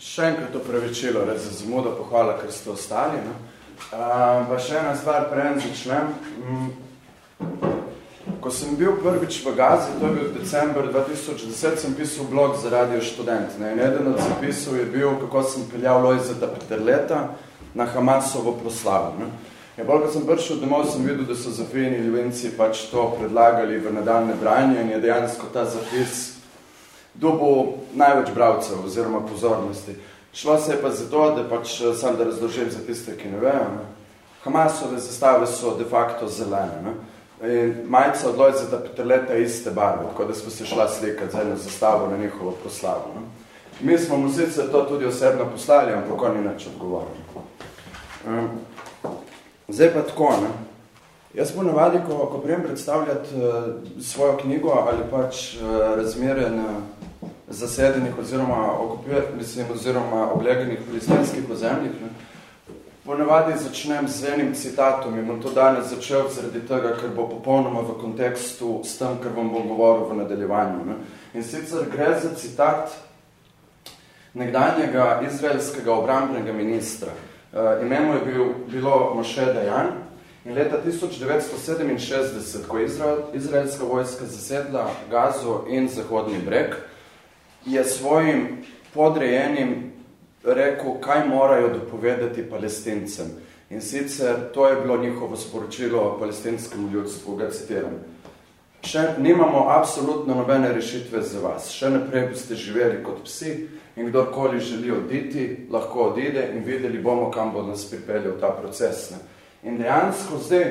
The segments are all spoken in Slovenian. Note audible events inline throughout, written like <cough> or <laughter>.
Še enkrat opravičilo, res za zamudo pohvala, ker ste ostali. No? Uh, pa še ena stvar, prejem začnem. Mm. Ko sem bil prvič v Gazi, to je bil december 2010, sem pisal blog za radio študent. Ne? In eden od zapisov je bil, kako sem peljal Lojzeta Peterleta na Hamasovo proslavu. Ne? Ja, bolj, ko sem prišel domov, sem videl, da so zafijeni ljubenci pač to predlagali v nadaljne branje in je dejansko ta zapis dobil največ bravcev oziroma pozornosti. Šlo se je pa zato, da pač eh, sam da razložim za tiste, ki ne vejo. Ne? Hamasove zastave so de facto zelene. Ne? In majica od Lojzeta Peterleta je iste barve, tako da smo se šla slikati z eno zastavo na njihovo proslavo. Ne? Mi smo mu sicer to tudi osebno poslali, ampak on ni nič odgovoril. Um, zdaj pa tako, ne? Jaz po navadi, ko, ko prijem predstavljati uh, svojo knjigo ali pač uh, razmere na zasedenih oziroma mislim, oziroma obleganih palestinskih ozemljih. Ne. Ponavadi začnem z enim citatom in bom to danes začel zaradi tega, ker bo popolnoma v kontekstu s tem, kar vam bom govoril v nadaljevanju. Ne. In sicer gre za citat nekdanjega izraelskega obrambnega ministra. Uh, imenu je bil, bilo Moshe Dayan in leta 1967, ko je Izrael, izraelska vojska zasedla Gazo in Zahodni breg, je svojim podrejenim rekel, kaj morajo dopovedati palestincem. In sicer to je bilo njihovo sporočilo palestinskemu ljudstvu, ga citiram. Še nimamo absolutno nobene rešitve za vas. Še naprej boste živeli kot psi in kdorkoli želi oditi, lahko odide in videli bomo, kam bo nas pripeljal ta proces. Ne. In dejansko zdaj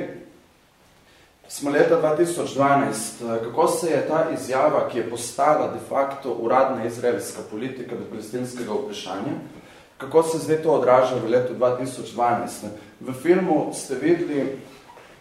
smo leta 2012, eh, kako se je ta izjava, ki je postala de facto uradna izraelska politika do palestinskega vprašanja, kako se zdaj to odraža v letu 2012. V filmu ste videli,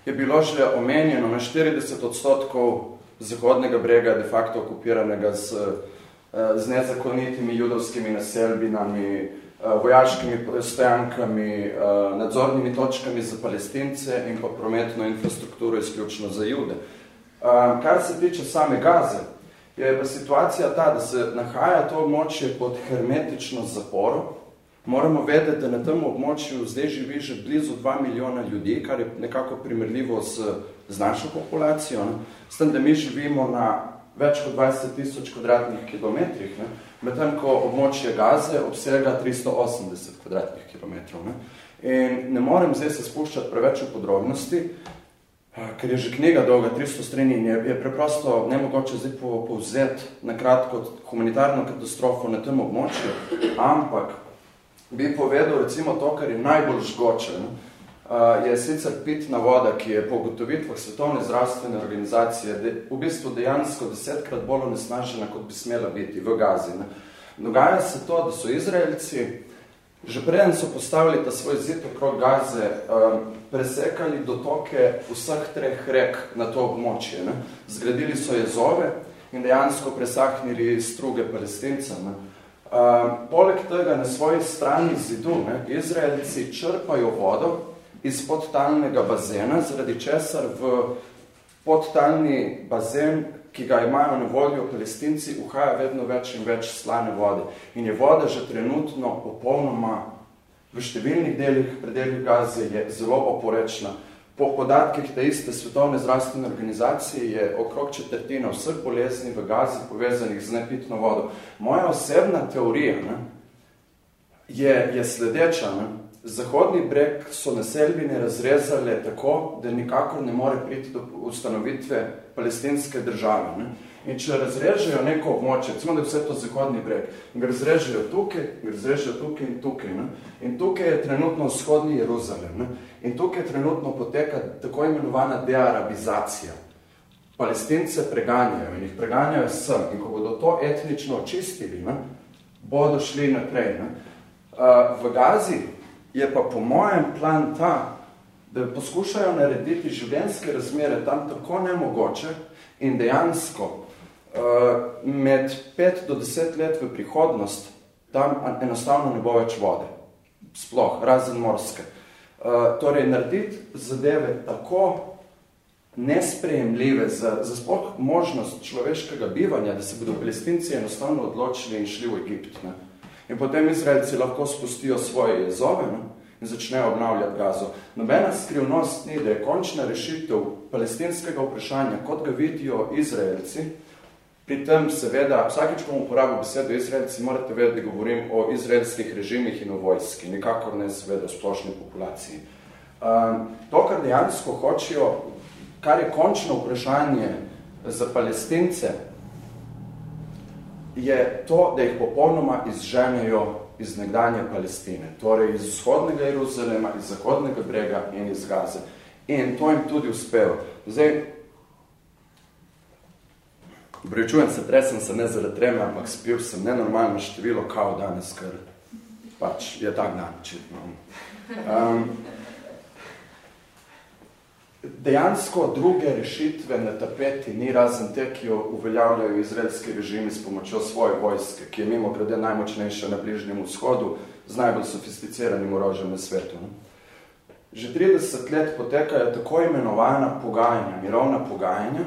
je bilo že omenjeno na 40 odstotkov zahodnega brega de facto okupiranega z, eh, z nezakonitimi judovskimi naselbinami, vojaškimi stojankami, eh, nadzornimi točkami za palestince in pa prometno infrastrukturo izključno za jude. Eh, kar se tiče same gaze, je pa situacija ta, da se nahaja to območje pod hermetično zaporo. Moramo vedeti, da na tem območju zdaj živi že blizu 2 milijona ljudi, kar je nekako primerljivo z, z našo populacijo. Ne? S tem, da mi živimo na več kot 20 tisoč kvadratnih kilometrih, ne? Medtem ko območje Gaze obsega 380 kvadratnih kilometrov. Ne? In ne morem zdaj se spuščati preveč v podrobnosti, ker je že knjiga dolga 300 strani in je, je preprosto nemogoče zdaj povzeti na kratko humanitarno katastrofo na tem območju, ampak bi povedal recimo to, kar je najbolj žgoče. Ne? Je sicer pitna voda, ki je po ugotovitvah Svetovne zdravstvene organizacije de, v bistvu dejansko desetkrat bolj onesnažena, kot bi smela biti v Gazi. Dogaja se to, da so Izraelci, že preden so postavili ta svoj zid okrog Gaze, um, presekali dotoke vseh treh rek na to območje. Ne. Zgradili so jezove in dejansko presahnili struge palestinca. Ne. Um, poleg tega na svoji strani zidu ne, Izraelci črpajo vodo, iz podtalnega bazena, zaradi česar v podtalni bazen, ki ga imajo na voljo palestinci, uhaja vedno več in več slane vode. In je voda že trenutno popolnoma v številnih delih predeljih gaze je zelo oporečna. Po podatkih te iste svetovne zdravstvene organizacije je okrog četrtina vseh bolezni v gazi povezanih z nepitno vodo. Moja osebna teorija ne, je, je sledeča. Ne, Zahodni breg so naselbine razrezale tako, da nikakor ne more priti do ustanovitve palestinske države. Ne? In če razrežejo neko območje, recimo da je vse to zahodni breg, ga razrežejo tukaj, ga razrežejo tukaj in tukaj. Ne? In tukaj je trenutno vzhodni Jeruzalem. Ne? In tukaj trenutno poteka tako imenovana dearabizacija. Palestince preganjajo in jih preganjajo sem. In ko bodo to etnično očistili, ne? bodo šli naprej. Ne? Uh, v Gazi je pa po mojem plan ta, da poskušajo narediti življenjske razmere tam tako nemogoče in dejansko uh, med 5 do 10 let v prihodnost tam enostavno ne bo več vode. Sploh, razen morske. Uh, torej, narediti zadeve tako nesprejemljive za, za sploh možnost človeškega bivanja, da se bodo palestinci enostavno odločili in šli v Egipt. Ne? In potem Izraelci lahko spustijo svoje jezove ne? in začnejo obnavljati gazo. Nobena skrivnost ni, da je končna rešitev palestinskega vprašanja, kot ga vidijo Izraelci, pri tem seveda, vsakeč, ko uporabim besedo Izraelci, morate vedeti, da govorim o izraelskih režimih in o vojski, nikakor ne seveda o splošni populaciji. Um, to, kar dejansko hočijo, kar je končno vprašanje za palestince, je to, da jih popolnoma izženejo iz nekdanje Palestine, torej iz vzhodnega Jeruzalema, iz zahodnega brega in iz Gaze. In to jim tudi uspelo. Zdaj, Obrečujem se, tresem se ne zaradi treme, ampak spil sem nenormalno število kao danes, ker pač je tak dan, očitno. Um, dejansko druge rešitve na tapeti ni razen te, ki jo uveljavljajo izraelski režimi s pomočjo svoje vojske, ki je mimo grede najmočnejša na bližnjem vzhodu z najbolj sofisticiranim orožjem na svetu. Ne? Že 30 let potekajo tako imenovana pogajanja, mirovna pogajanja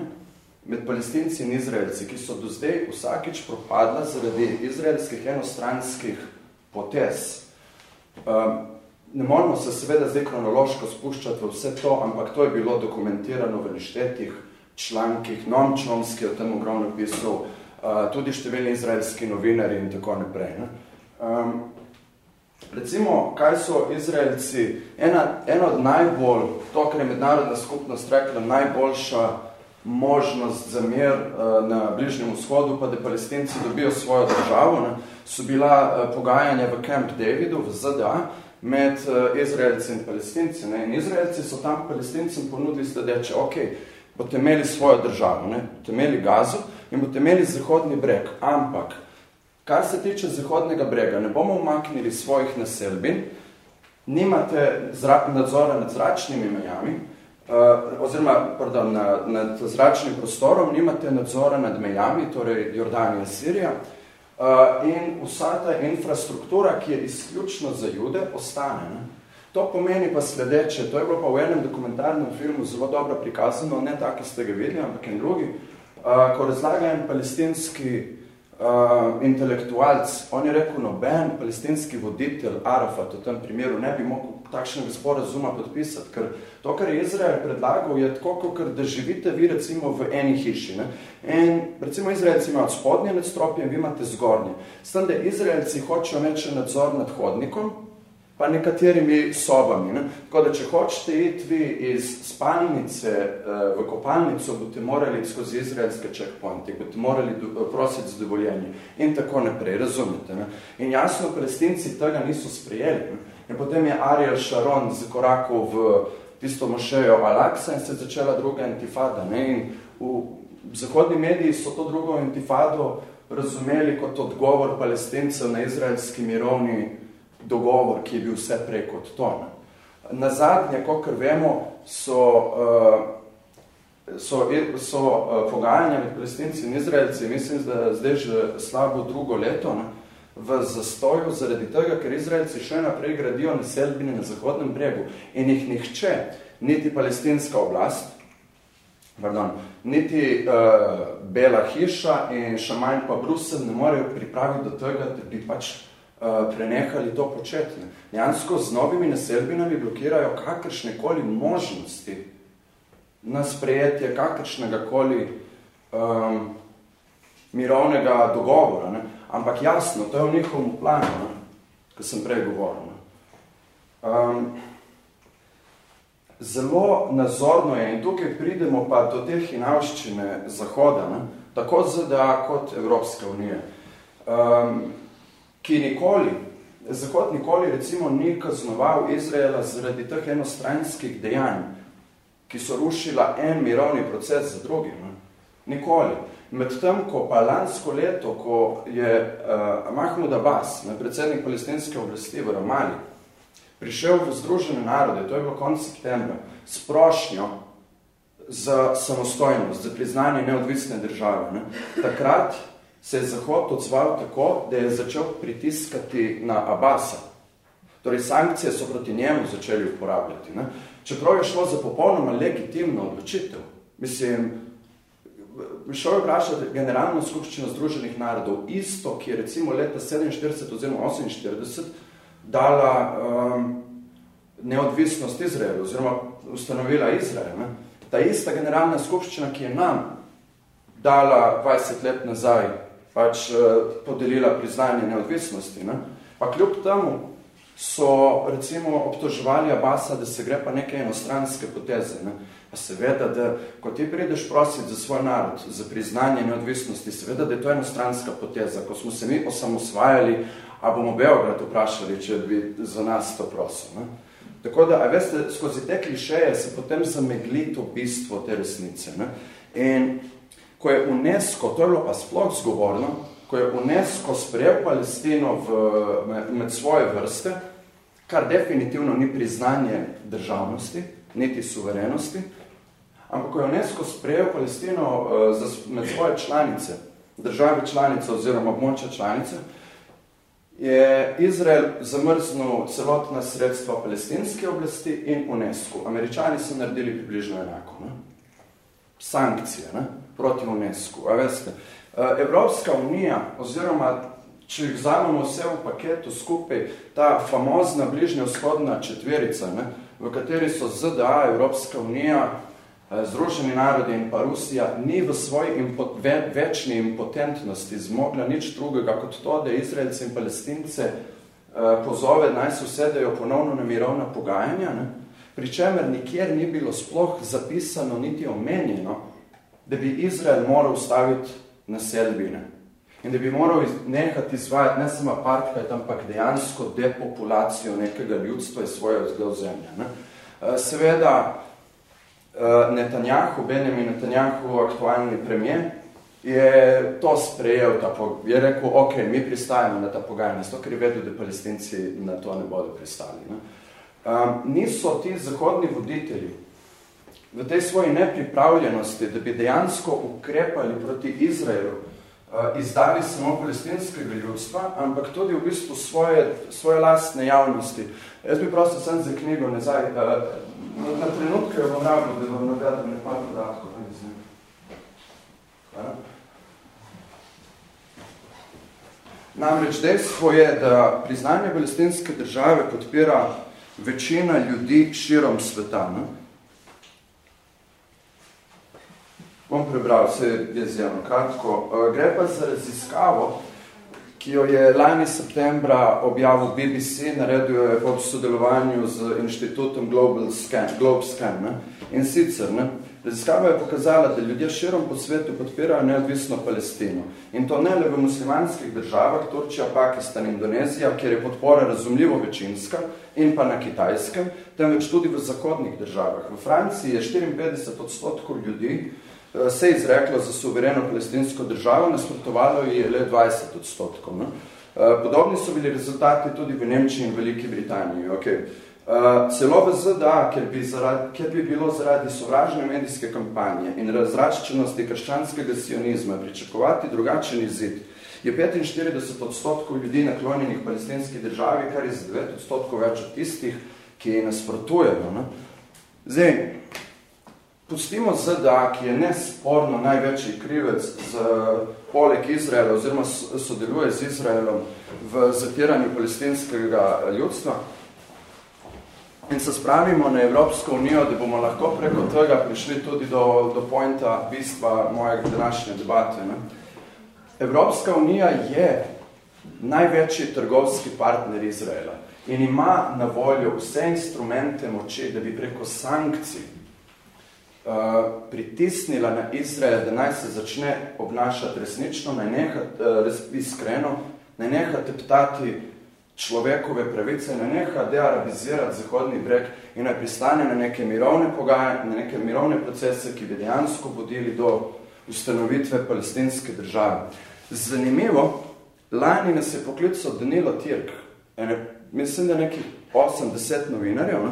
med palestinci in izraelci, ki so do zdaj vsakič propadla zaradi izraelskih enostranskih potez. Um, Ne moramo se seveda zdaj kronološko spuščati v vse to, ampak to je bilo dokumentirano v neštetih člankih, Noam Chomsky o tem ogromno pisal, uh, tudi številni izraelski novinari in tako naprej. Ne? Um, recimo, kaj so izraelci, ena, ena od najbolj, to, kar je mednarodna skupnost rekla, najboljša možnost za mir uh, na Bližnjem vzhodu, pa da palestinci dobijo svojo državo, ne? so bila uh, pogajanja v Camp Davidu v ZDA, med uh, Izraelci in Palestinci. Ne? In Izraelci so tam Palestincem ponudili sledeče, ok, boste imeli svojo državo, ne? boste imeli Gazo in boste imeli Zahodni breg, ampak kar se tiče Zahodnega brega, ne bomo umaknili svojih naselbin, nimate zra nadzora nad zračnimi mejami, uh, oziroma pardon, nad, nad zračnim prostorom, nimate nadzora nad mejami, torej Jordanija, Sirija, Uh, in vsa ta infrastruktura, ki je izključno za jude, ostane. Ne? To pomeni pa sledeče, to je bilo pa v enem dokumentarnem filmu zelo dobro prikazano, ne tako, ki ste ga videli, ampak in drugi, uh, ko razlaga en palestinski uh, intelektualc, on je rekel, noben palestinski voditelj Arafat v tem primeru ne bi mogel takšnega sporazuma podpisati, ker to, kar je Izrael predlagal, je tako, kot da živite vi recimo v eni hiši. Ne? In recimo Izraelci imajo spodnje nadstropje in vi imate zgornje. S tem, da Izraelci hočejo neče nadzor nad hodnikom, pa nekaterimi sobami. Ne? Tako da, če hočete iti vi iz spalnice uh, v kopalnico, boste morali skozi izraelske checkpointi, boste morali do, prositi za dovoljenje in tako naprej, razumete. Ne? In jasno, palestinci tega niso sprejeli. Ne? In potem je Ariel Sharon zakorakal v tisto mošejo Al-Aqsa in se je začela druga intifada. Ne? In v zahodni mediji so to drugo intifado razumeli kot odgovor palestincev na izraelski mirovni dogovor, ki je bil vse prej kot to. Ne? Na zadnje, kakor vemo, so, uh, so, so uh, pogajanja med palestinci in izraelci, mislim, da zdaj že slabo drugo leto, ne? v zastoju zaradi tega, ker Izraelci še naprej gradijo naselbine na Zahodnem bregu in jih nihče, niti palestinska oblast, pardon, niti uh, Bela hiša in še manj pa Brusel ne morejo pripraviti do tega, da bi pač prenehali to početi. Jansko z novimi naselbinami blokirajo kakršne koli možnosti na sprejetje kakršnega koli um, mirovnega dogovora. Ne? Ampak jasno, to je v njihovem planu, ko sem prej govoril. Um, zelo nazorno je, in tukaj pridemo pa do te hinavščine Zahoda, ne? tako ZDA kot Evropska unija, um, ki nikoli, Zahod nikoli recimo ni kaznoval Izraela zaradi teh enostranskih dejanj, ki so rušila en mirovni proces za drugim. Ne? Nikoli. Medtem, ko pa lansko leto, ko je uh, Mahmud Abbas, ne, predsednik palestinske oblasti v Ramali, prišel v Združene narode, to je bilo konc septembra, s prošnjo za samostojnost, za priznanje neodvisne države. Ne. Takrat se je Zahod odzval tako, da je začel pritiskati na Abasa. Torej, sankcije so proti njemu začeli uporabljati. Ne. Čeprav je šlo za popolnoma legitimno odločitev. Mislim, prišel je vprašati generalno skupščino Združenih narodov, isto, ki je recimo leta 47 oziroma 48 dala um, neodvisnost Izraelu oziroma ustanovila Izrael. Ne? Ta ista generalna skupščina, ki je nam dala 20 let nazaj, pač uh, podelila priznanje neodvisnosti. Ne? Pa kljub temu so recimo obtoževali Abasa, da se gre pa neke enostranske poteze. Ne? Pa seveda, da ko ti prideš prositi za svoj narod, za priznanje neodvisnosti, seveda, da je to enostranska poteza. Ko smo se mi osamosvajali, a bomo Beograd vprašali, če bi za nas to prosil. Ne? Tako da, a veste, skozi te klišeje se potem zamegli to bistvo te resnice. Ne? In ko je UNESCO, to je bilo pa sploh zgovorno, ko je UNESCO sprejel Palestino v, med, svoje vrste, kar definitivno ni priznanje državnosti, niti suverenosti, Ampak ko je UNESCO sprejel Palestino uh, med svoje članice, države članice oziroma območja članice, je Izrael zamrznil celotna sredstva palestinske oblasti in UNESCO. Američani so naredili približno enako. Ne? Sankcije ne? Proti UNESCO. A veste, uh, Evropska unija oziroma če jih vzamemo vse v paketu skupaj, ta famozna bližnja vzhodna četverica, ne? v kateri so ZDA, Evropska unija, Eh, Združeni narodi in pa Rusija ni v svoji impo, ve, večni impotentnosti zmogla nič drugega kot to, da Izraelce in Palestince eh, pozove naj se usedejo ponovno na mirovna pogajanja, ne? pri čemer nikjer ni bilo sploh zapisano niti omenjeno, da bi Izrael moral ustaviti naselbine in da bi moral nehati izvajati ne samo apartheid, ampak dejansko depopulacijo nekega ljudstva iz svojega ozemlja. Ne? Eh, seveda, Eh, Netanjahu, Benjamin Netanjahu, aktualni premijer, je to sprejel, ta, je rekel, ok, mi pristajamo na ta pogajanja, zato ker je vedel, da palestinci na to ne bodo pristali. Ne? Um, niso ti zahodni voditelji v tej svoji nepripravljenosti, da bi dejansko ukrepali proti Izraelu, uh, izdali samo palestinskega ljudstva, ampak tudi v bistvu svoje, svoje lastne javnosti. Jaz bi prosto sem za knjigo nazaj, uh, na, na trenutke vam rabno, da vam navedem nekaj podatkov. Namreč dejstvo je, da priznanje palestinske države podpira večina ljudi širom sveta. Ne? Bom prebral, vse je zjavno kratko. Gre pa za raziskavo, ki jo je lani septembra objavil BBC, naredil jo je po sodelovanju z inštitutom Global Scan, Globe Scan. Ne? In sicer, ne, raziskava je pokazala, da ljudje širom po svetu podpirajo neodvisno Palestino. In to ne le v muslimanskih državah, Turčija, Pakistan, Indonezija, kjer je podpora razumljivo večinska, in pa na kitajskem, temveč tudi v zahodnih državah. V Franciji je 54 odstotkov ljudi, Eh, se je izreklo za suvereno palestinsko državo, nasprotovalo je le 20 odstotkov. Ne? Eh, podobni so bili rezultati tudi v Nemčiji in Veliki Britaniji. Okay. Uh, celo v ZDA, ker bi, zaradi, ker bi bilo zaradi sovražne medijske kampanje in razraščenosti krščanskega sionizma pričakovati drugačen izid, je 45 odstotkov ljudi naklonjenih palestinski državi, kar je za 9 odstotkov več od tistih, ki je nasprotujejo. Ne? Zdaj, Pustimo ZDA, ki je nesporno največji krivec z poleg Izraela oziroma sodeluje z Izraelom v zatiranju palestinskega ljudstva in se spravimo na Evropsko unijo, da bomo lahko preko tega prišli tudi do, do pointa bistva mojega današnje debate. Ne? Evropska unija je največji trgovski partner Izraela in ima na voljo vse instrumente moči, da bi preko sankcij Uh, pritisnila na Izrael, da naj se začne obnašati resnično, naj neha, uh, res iskreno, naj neha teptati človekove pravice, naj neha dearabizirati zahodni breg in naj pristane na neke mirovne pogaje, na neke mirovne procese, ki bi dejansko vodili do ustanovitve palestinske države. Zanimivo, lani nas je poklical Danilo Tirk, ene, mislim, da nekih 80 novinarjev, ne?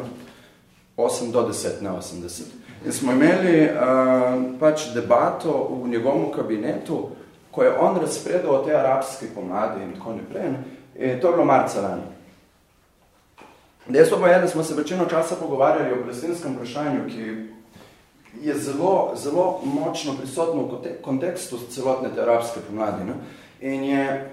8 do 10, ne 80, In smo imeli uh, pač debato v njegovom kabinetu, ko je on razpredal o tej arabski pomladi in tako naprej. In to je bilo marca lani. Dejstvo pa je, da smo se večino časa pogovarjali o palestinskem vprašanju, ki je zelo, zelo močno prisotno v kontekstu celotne te arabske pomladi. Ne? In je,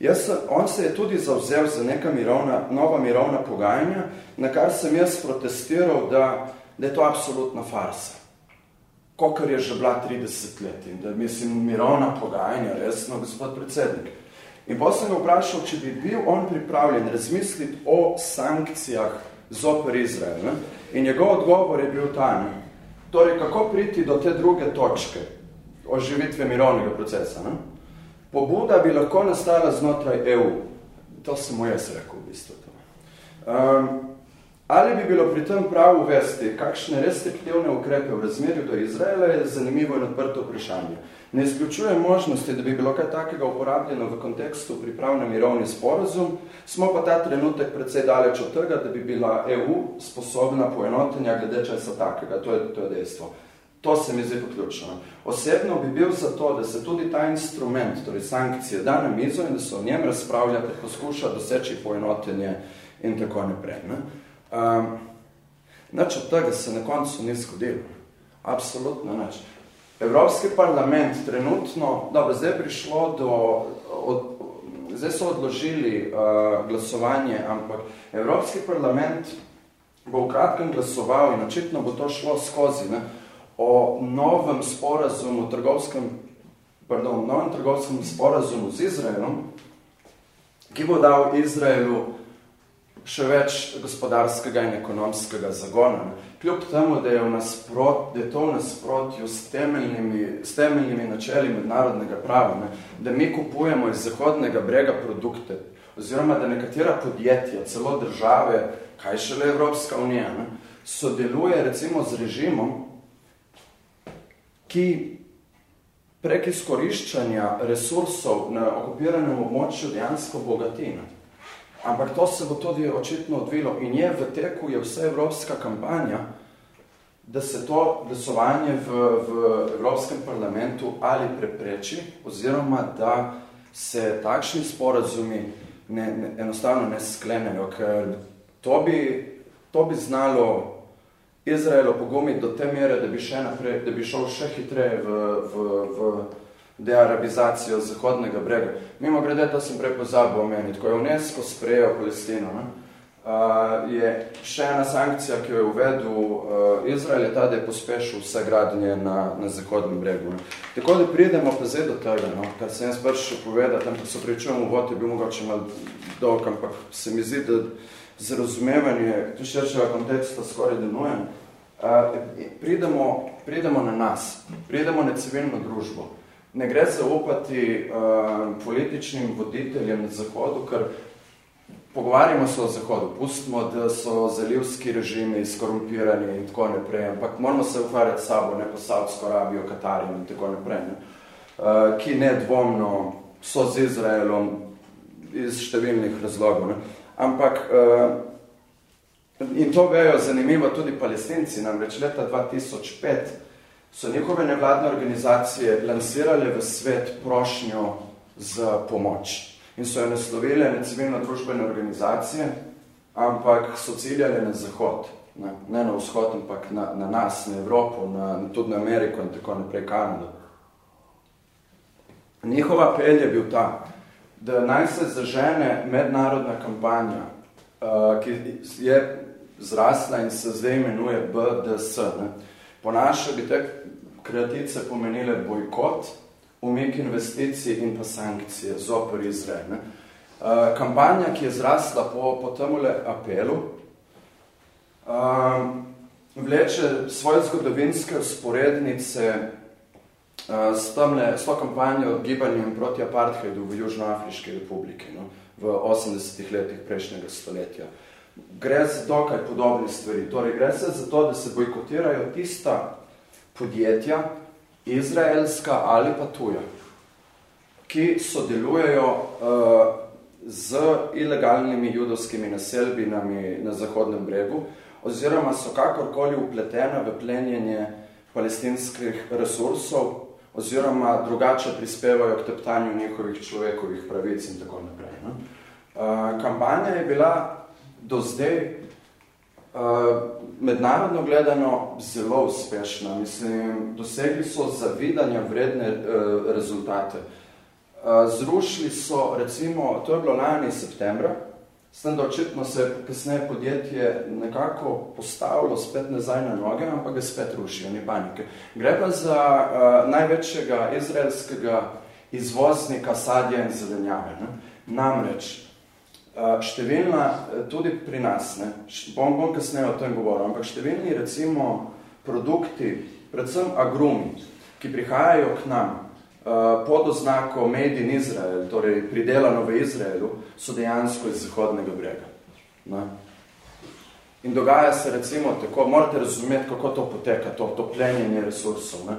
jaz, on se je tudi zavzel za neka mirovna, nova mirovna pogajanja, na kar sem jaz protestiral, da, da je to absolutna farsa. Kokor je že bila 30 let in da mislim mirovna pogajanja, resno, gospod predsednik. In potem sem ga vprašal, če bi bil on pripravljen razmisliti o sankcijah zoper Izrael. Ne? In njegov odgovor je bil ta, ne? Torej, kako priti do te druge točke oživitve mirovnega procesa? Ne? Pobuda bi lahko nastala znotraj EU. To sem mu jaz rekel v bistvu. To. Um, ali bi bilo pri tem prav uvesti kakšne restriktivne ukrepe v razmerju do Izraela, je zanimivo in odprto vprašanje. Ne izključuje možnosti, da bi bilo kaj takega uporabljeno v kontekstu priprav na mirovni sporozum, smo pa ta trenutek precej daleč od tega, da bi bila EU sposobna poenotenja glede česa takega. To je, to je dejstvo. To se mi zdi poključno. Osebno bi bil za to, da se tudi ta instrument, torej sankcije, da na mizo in da se o njem razpravlja, da poskuša doseči poenotenje in tako naprej. Ne? Um, Nač od tega se na koncu ni zgodilo. Absolutno nač. Evropski parlament trenutno, dobro, zdaj je prišlo do, od, zdaj so odložili uh, glasovanje, ampak Evropski parlament bo v kratkem glasoval in očitno bo to šlo skozi ne, o novem sporazumu, trgovskem, pardon, novem trgovskem sporazumu z Izraelom, ki bo dal Izraelu še več gospodarskega in ekonomskega zagona. Kljub temu, da je, v nasprot, da je to v nasprotju s temeljnimi, s temeljnimi načeli mednarodnega prava, ne, da mi kupujemo iz zahodnega brega produkte, oziroma da nekatera podjetja, celo države, kaj šele Evropska unija, ne, sodeluje recimo z režimom, ki prek izkoriščanja resursov na okupiranem območju dejansko bogatina. Ampak to se bo tudi očitno odvilo in je v teku je vsa evropska kampanja, da se to glasovanje v, v Evropskem parlamentu ali prepreči, oziroma da se takšni sporazumi ne, ne, enostavno ne sklenejo, ker to bi, to bi znalo Izraelo pogumiti do te mere, da bi, še naprej, da bi šel še hitreje v, v, v dearabizacijo zahodnega brega. Mimo grede, to sem prej pozabil omeniti, ko je UNESCO sprejel Palestino, ne? Uh, je še ena sankcija, ki jo je uvedel uh, Izrael, je ta, da je pospešil vse gradnje na, na zahodnem bregu. Ne? Tako da pridemo pa zdaj do tega, no? kar sem jaz prvi še povedati, ampak so pričujem uvod, je bil mogoče malo dolg, ampak se mi zdi, da za razumevanje tu širšega konteksta skoraj denujem. Uh, pridemo, pridemo na nas, pridemo na civilno družbo ne gre zaupati uh, političnim voditeljem na Zahodu, ker pogovarjamo se o Zahodu, pustimo, da so zalivski režimi skorumpirani in tako naprej, ampak moramo se ukvarjati sabo, ne pa Saudsko Arabijo, Katarijo in tako naprej, ne? Uh, ki nedvomno so z Izraelom iz številnih razlogov. Ne? Ampak, uh, in to vejo zanimivo tudi palestinci, namreč leta 2005 so njihove nevladne organizacije lansirale v svet prošnjo za pomoč. In so jo naslovile na civilno-družbene organizacije, ampak so ciljale na zahod, ne, ne na vzhod, ampak na, na nas, na Evropo, na, tudi na Ameriko in tako naprej Kanado. Njihova apel je bil ta, da naj se zažene mednarodna kampanja, uh, ki je zrasla in se zdaj imenuje BDS. Ne. Po naše bi te kratice pomenile bojkot, umik investicij in pa sankcije zopor Izrael. Ne? Uh, kampanja, ki je zrasla po, po temule apelu, uh, vleče svoje zgodovinske sporednice uh, s, temle, s to kampanjo gibanjem proti apartheidu v Južnoafriški republiki no? v 80 letih prejšnjega stoletja. Gre za dokaj podobne stvari. Torej, gre se za to, da se bojkotirajo tista podjetja, izraelska ali pa tuja, ki sodelujejo uh, z ilegalnimi judovskimi naselbinami na Zahodnem bregu, oziroma so kakorkoli upletena v plenjenje palestinskih resursov, oziroma drugače prispevajo k teptanju njihovih človekovih pravic in tako naprej. Ne? Uh, kampanja je bila do zdaj mednarodno gledano zelo uspešna. Mislim, dosegli so zavidanja vredne uh, rezultate. Uh, zrušili so, recimo, to je bilo lani septembra, s tem, da očitno se kasneje podjetje nekako postavilo spet nazaj na noge, ampak ga spet rušijo, ni panike. Gre pa za uh, največjega izraelskega izvoznika sadja in zelenjave. Ne? Namreč, številna, tudi pri nas, ne, bom, bom kasneje o tem govoril, ampak številni recimo produkti, predvsem agrumi, ki prihajajo k nam pod oznako Made in Israel, torej pridelano v Izraelu, so dejansko iz zahodnega brega. Ne. In dogaja se recimo tako, morate razumeti, kako to poteka, to, to plenjenje resursov. Ne.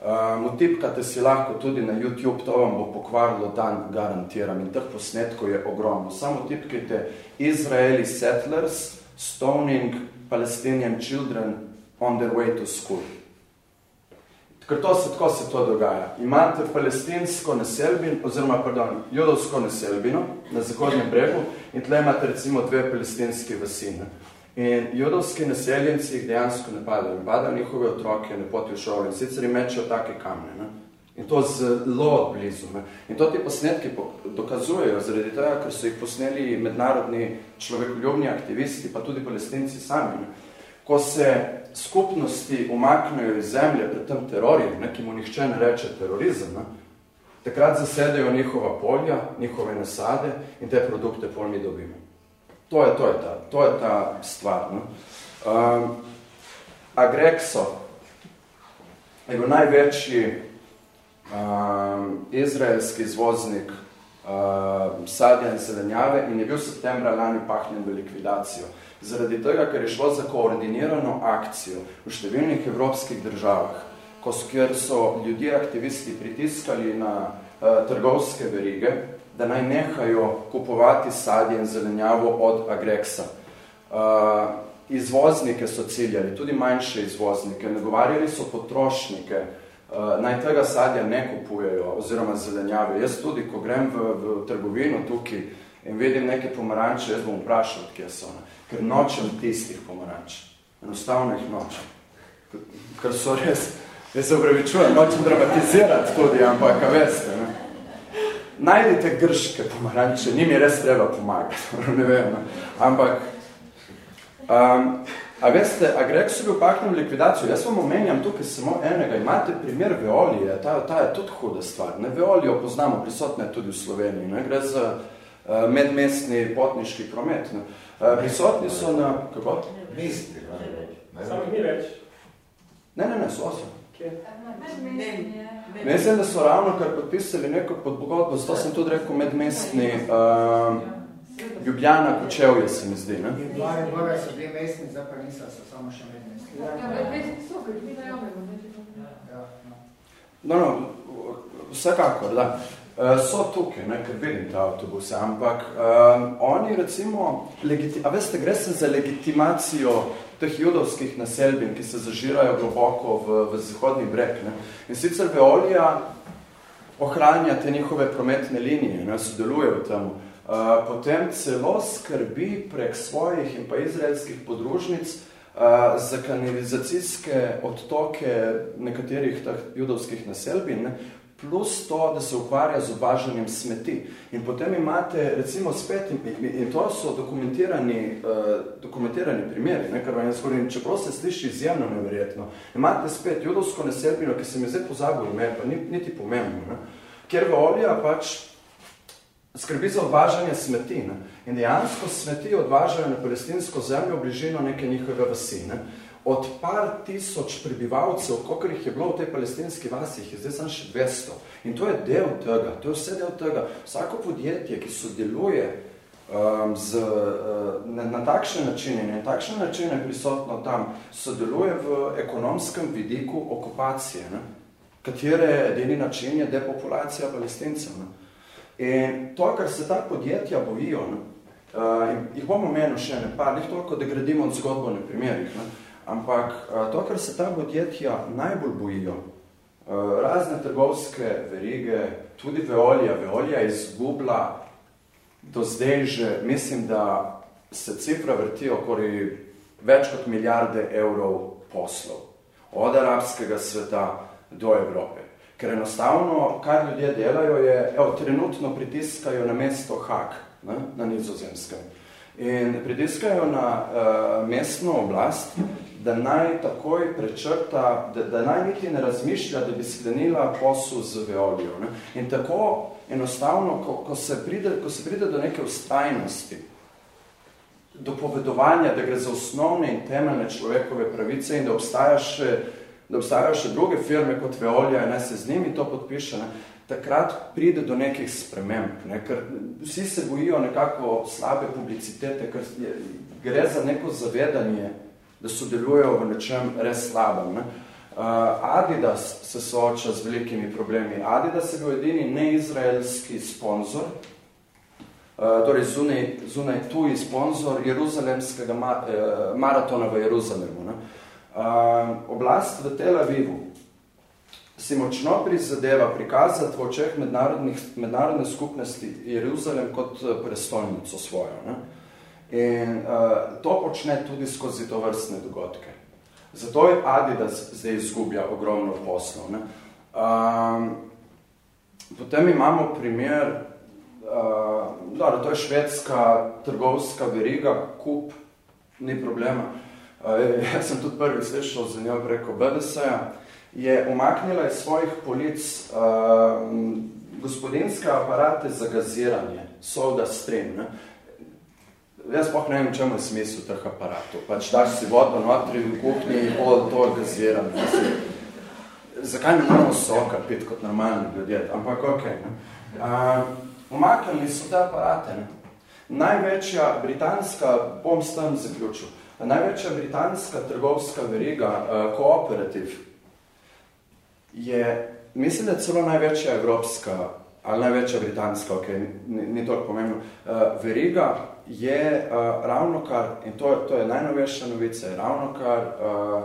Um, utipkate si lahko tudi na YouTube, to vam bo pokvarilo dan, garantiram. In teh posnetkov je ogromno. Samo tipkajte Israeli settlers stoning Palestinian children on their way to school. Ker to se, tako se to dogaja. Imate palestinsko naselbin, oziroma, pardon, judovsko naselbino na zahodnem bregu in tle imate recimo dve palestinski vasine. In judovski naseljenci jih dejansko ne padajo. Padajo njihove otroke, ne potijo šole in sicer jim mečejo take kamne. Ne? In to zelo blizu. Ne? In to ti posnetki dokazujejo, zaradi tega, ker so jih posneli mednarodni človekoljubni aktivisti, pa tudi palestinci sami. Ne? Ko se skupnosti umaknejo iz zemlje pred tem terorijem, ne, ki mu nihče ne reče terorizem, ne? takrat zasedajo njihova polja, njihove nasade in te produkte pol mi dobimo. To je, to je, ta, to je ta stvar. No? Um, Agrexo je bil največji um, izraelski izvoznik um, sadja in zelenjave in je bil septembra lani pahnjen v likvidacijo. Zaradi tega, ker je šlo za koordinirano akcijo v številnih evropskih državah, ko kjer so ljudje aktivisti pritiskali na uh, trgovske verige, da naj nehajo kupovati sadje in zelenjavo od Agreksa. Uh, izvoznike so ciljali, tudi manjše izvoznike, nagovarjali so potrošnike, uh, naj tega sadja ne kupujejo, oziroma zelenjave. Jaz tudi, ko grem v, v trgovino tukaj in vidim neke pomaranče, jaz bom vprašal, kje so one, ker nočem tistih pomaranč. Enostavno jih nočem. Ker so res, jaz se upravičujem, nočem dramatizirati tudi, ampak, veste, ne? Najdite grške pomaranče, njim je res treba pomagati, <laughs> ne vem, ne? ampak, um, a veste, a Grek so bil paknil likvidacijo, jaz vam omenjam tukaj samo enega, imate primer Veolije, ta, ta je tudi huda stvar, ne, Veolijo poznamo, prisotne tudi v Sloveniji, ne, gre za uh, medmestni potniški promet, ne, uh, prisotni so na, kako? Mestni, ne, samo ni več. Ne, ne, ne, so osem. Mislim, da so ravno kar podpisali neko podpogodbo, zato sem tudi rekel medmestni uh, Ljubljana Kočevje, se mi zdi. Ne? Bore so dve mestni, zdaj pa niso, so samo še medmestni. Ja, medmestni so, ker mi najavljamo. Ja, no. No, no, vsekakor, da. Uh, so tukaj, ne, ker vidim ta avtobuse, ampak uh, oni recimo, a veste, gre se za legitimacijo teh judovskih naselbin, ki se zažirajo globoko v, v zahodni breg. Ne. In sicer Veolija ohranja te njihove prometne linije, ne, sodeluje v tem. Uh, potem celo skrbi prek svojih in pa izraelskih podružnic uh, za kanalizacijske odtoke nekaterih teh judovskih naselbin, ne, plus to, da se ukvarja z obažanjem smeti. In potem imate, recimo, spet, in, in to so dokumentirani, uh, dokumentirani primeri, ne, kar vam jaz govorim, čeprav se sliši izjemno neverjetno, imate spet judovsko neselbino, ki se mi zdaj pozabil ime, pa niti pomembno, ne, kjer Veolija pač skrbi za odvažanje smeti. Ne, in dejansko smeti odvažajo na palestinsko zemljo v bližino neke njihove vasi. Ne, od par tisoč prebivalcev, koliko jih je bilo v tej palestinski vasi, je zdaj samo še 200. In to je del tega, to je vse del tega. Vsako podjetje, ki sodeluje um, z, uh, na, na takšne načine, na takšne načine prisotno tam, sodeluje v ekonomskem vidiku okupacije, ne? katere edini način je depopulacija palestincev. Ne? In to, kar se ta podjetja bojijo, ne? Uh, jih bomo menil še ne par, jih toliko, da gradimo zgodbo na primerih. Ne? Ampak eh, to, kar se ta podjetja najbolj bojijo, eh, razne trgovske verige, tudi Veolija, Veolija izgubila do zdaj že, mislim, da se cifra vrti okoli več kot milijarde evrov poslov. Od arabskega sveta do Evrope. Ker enostavno, kar ljudje delajo, je, evo, trenutno pritiskajo na mesto Hak, ne, na nizozemskem. In pritiskajo na uh, mestno oblast, da naj takoj prečrta, da, da naj niti ne razmišlja, da bi sklenila posel z veolijo. Ne. In tako enostavno, ko, ko, se pride, ko se pride do neke ustajnosti, do povedovanja, da gre za osnovne in temeljne človekove pravice in da obstaja še, da obstajajo še druge firme kot Veolija in se z njimi to podpiše, ne, takrat pride do nekih sprememb, ne, ker vsi se bojijo nekako slabe publicitete, ker je, gre za neko zavedanje, da sodelujejo v nečem res slabem. Ne. Uh, Adidas se sooča z velikimi problemi. Adidas je bil edini neizraelski sponzor, uh, torej zunaj, zunaj tuji sponzor jeruzalemskega ma, uh, maratona v Jeruzalemu. Ne. Uh, oblast v Tel Avivu si močno prizadeva prikazati v očeh mednarodne skupnosti Jeruzalem kot prestolnico svojo. Ne. In uh, to počne tudi skozi to vrstne dogodke. Zato je Adidas zdaj izgublja ogromno poslov. Ne? Um, potem imamo primer, uh, dobro, to je švedska trgovska veriga, kup, ni problema. Uh, jaz sem tudi prvi slišal za njo preko BDS-a, je umaknila iz svojih polic uh, gospodinske aparate za gaziranje, Soda Stream. Ne? Jaz pa ne vem, čemu je smisel teh aparatov. Pač daš si vodo notri v kuhnji in pol to gaziram. Zakaj ne moramo soka piti kot normalni ljudje? Ampak ok. Uh, umaknili so te aparate. Ne? Največja britanska, bom s tem zaključil, največja britanska trgovska veriga, uh, kooperativ, je, mislim, da celo največja evropska, ali največja britanska, ok, ni, ni toliko pomembno, uh, veriga, je uh, ravno kar, in to, to je najnovejša novica, je ravno kar uh,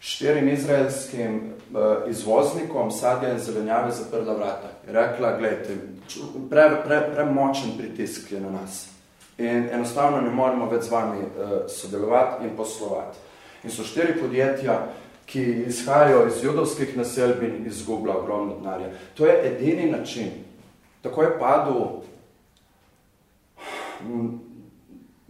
štirim izraelskim uh, izvoznikom sadja in zelenjave zaprla vrata. Je rekla, gledajte, pre, pre, premočen pritisk je na nas. In enostavno ne moremo več z vami uh, sodelovati in poslovati. In so štiri podjetja, ki izhajajo iz judovskih naselbin, izgubila ogromno denarja. To je edini način. Tako je padel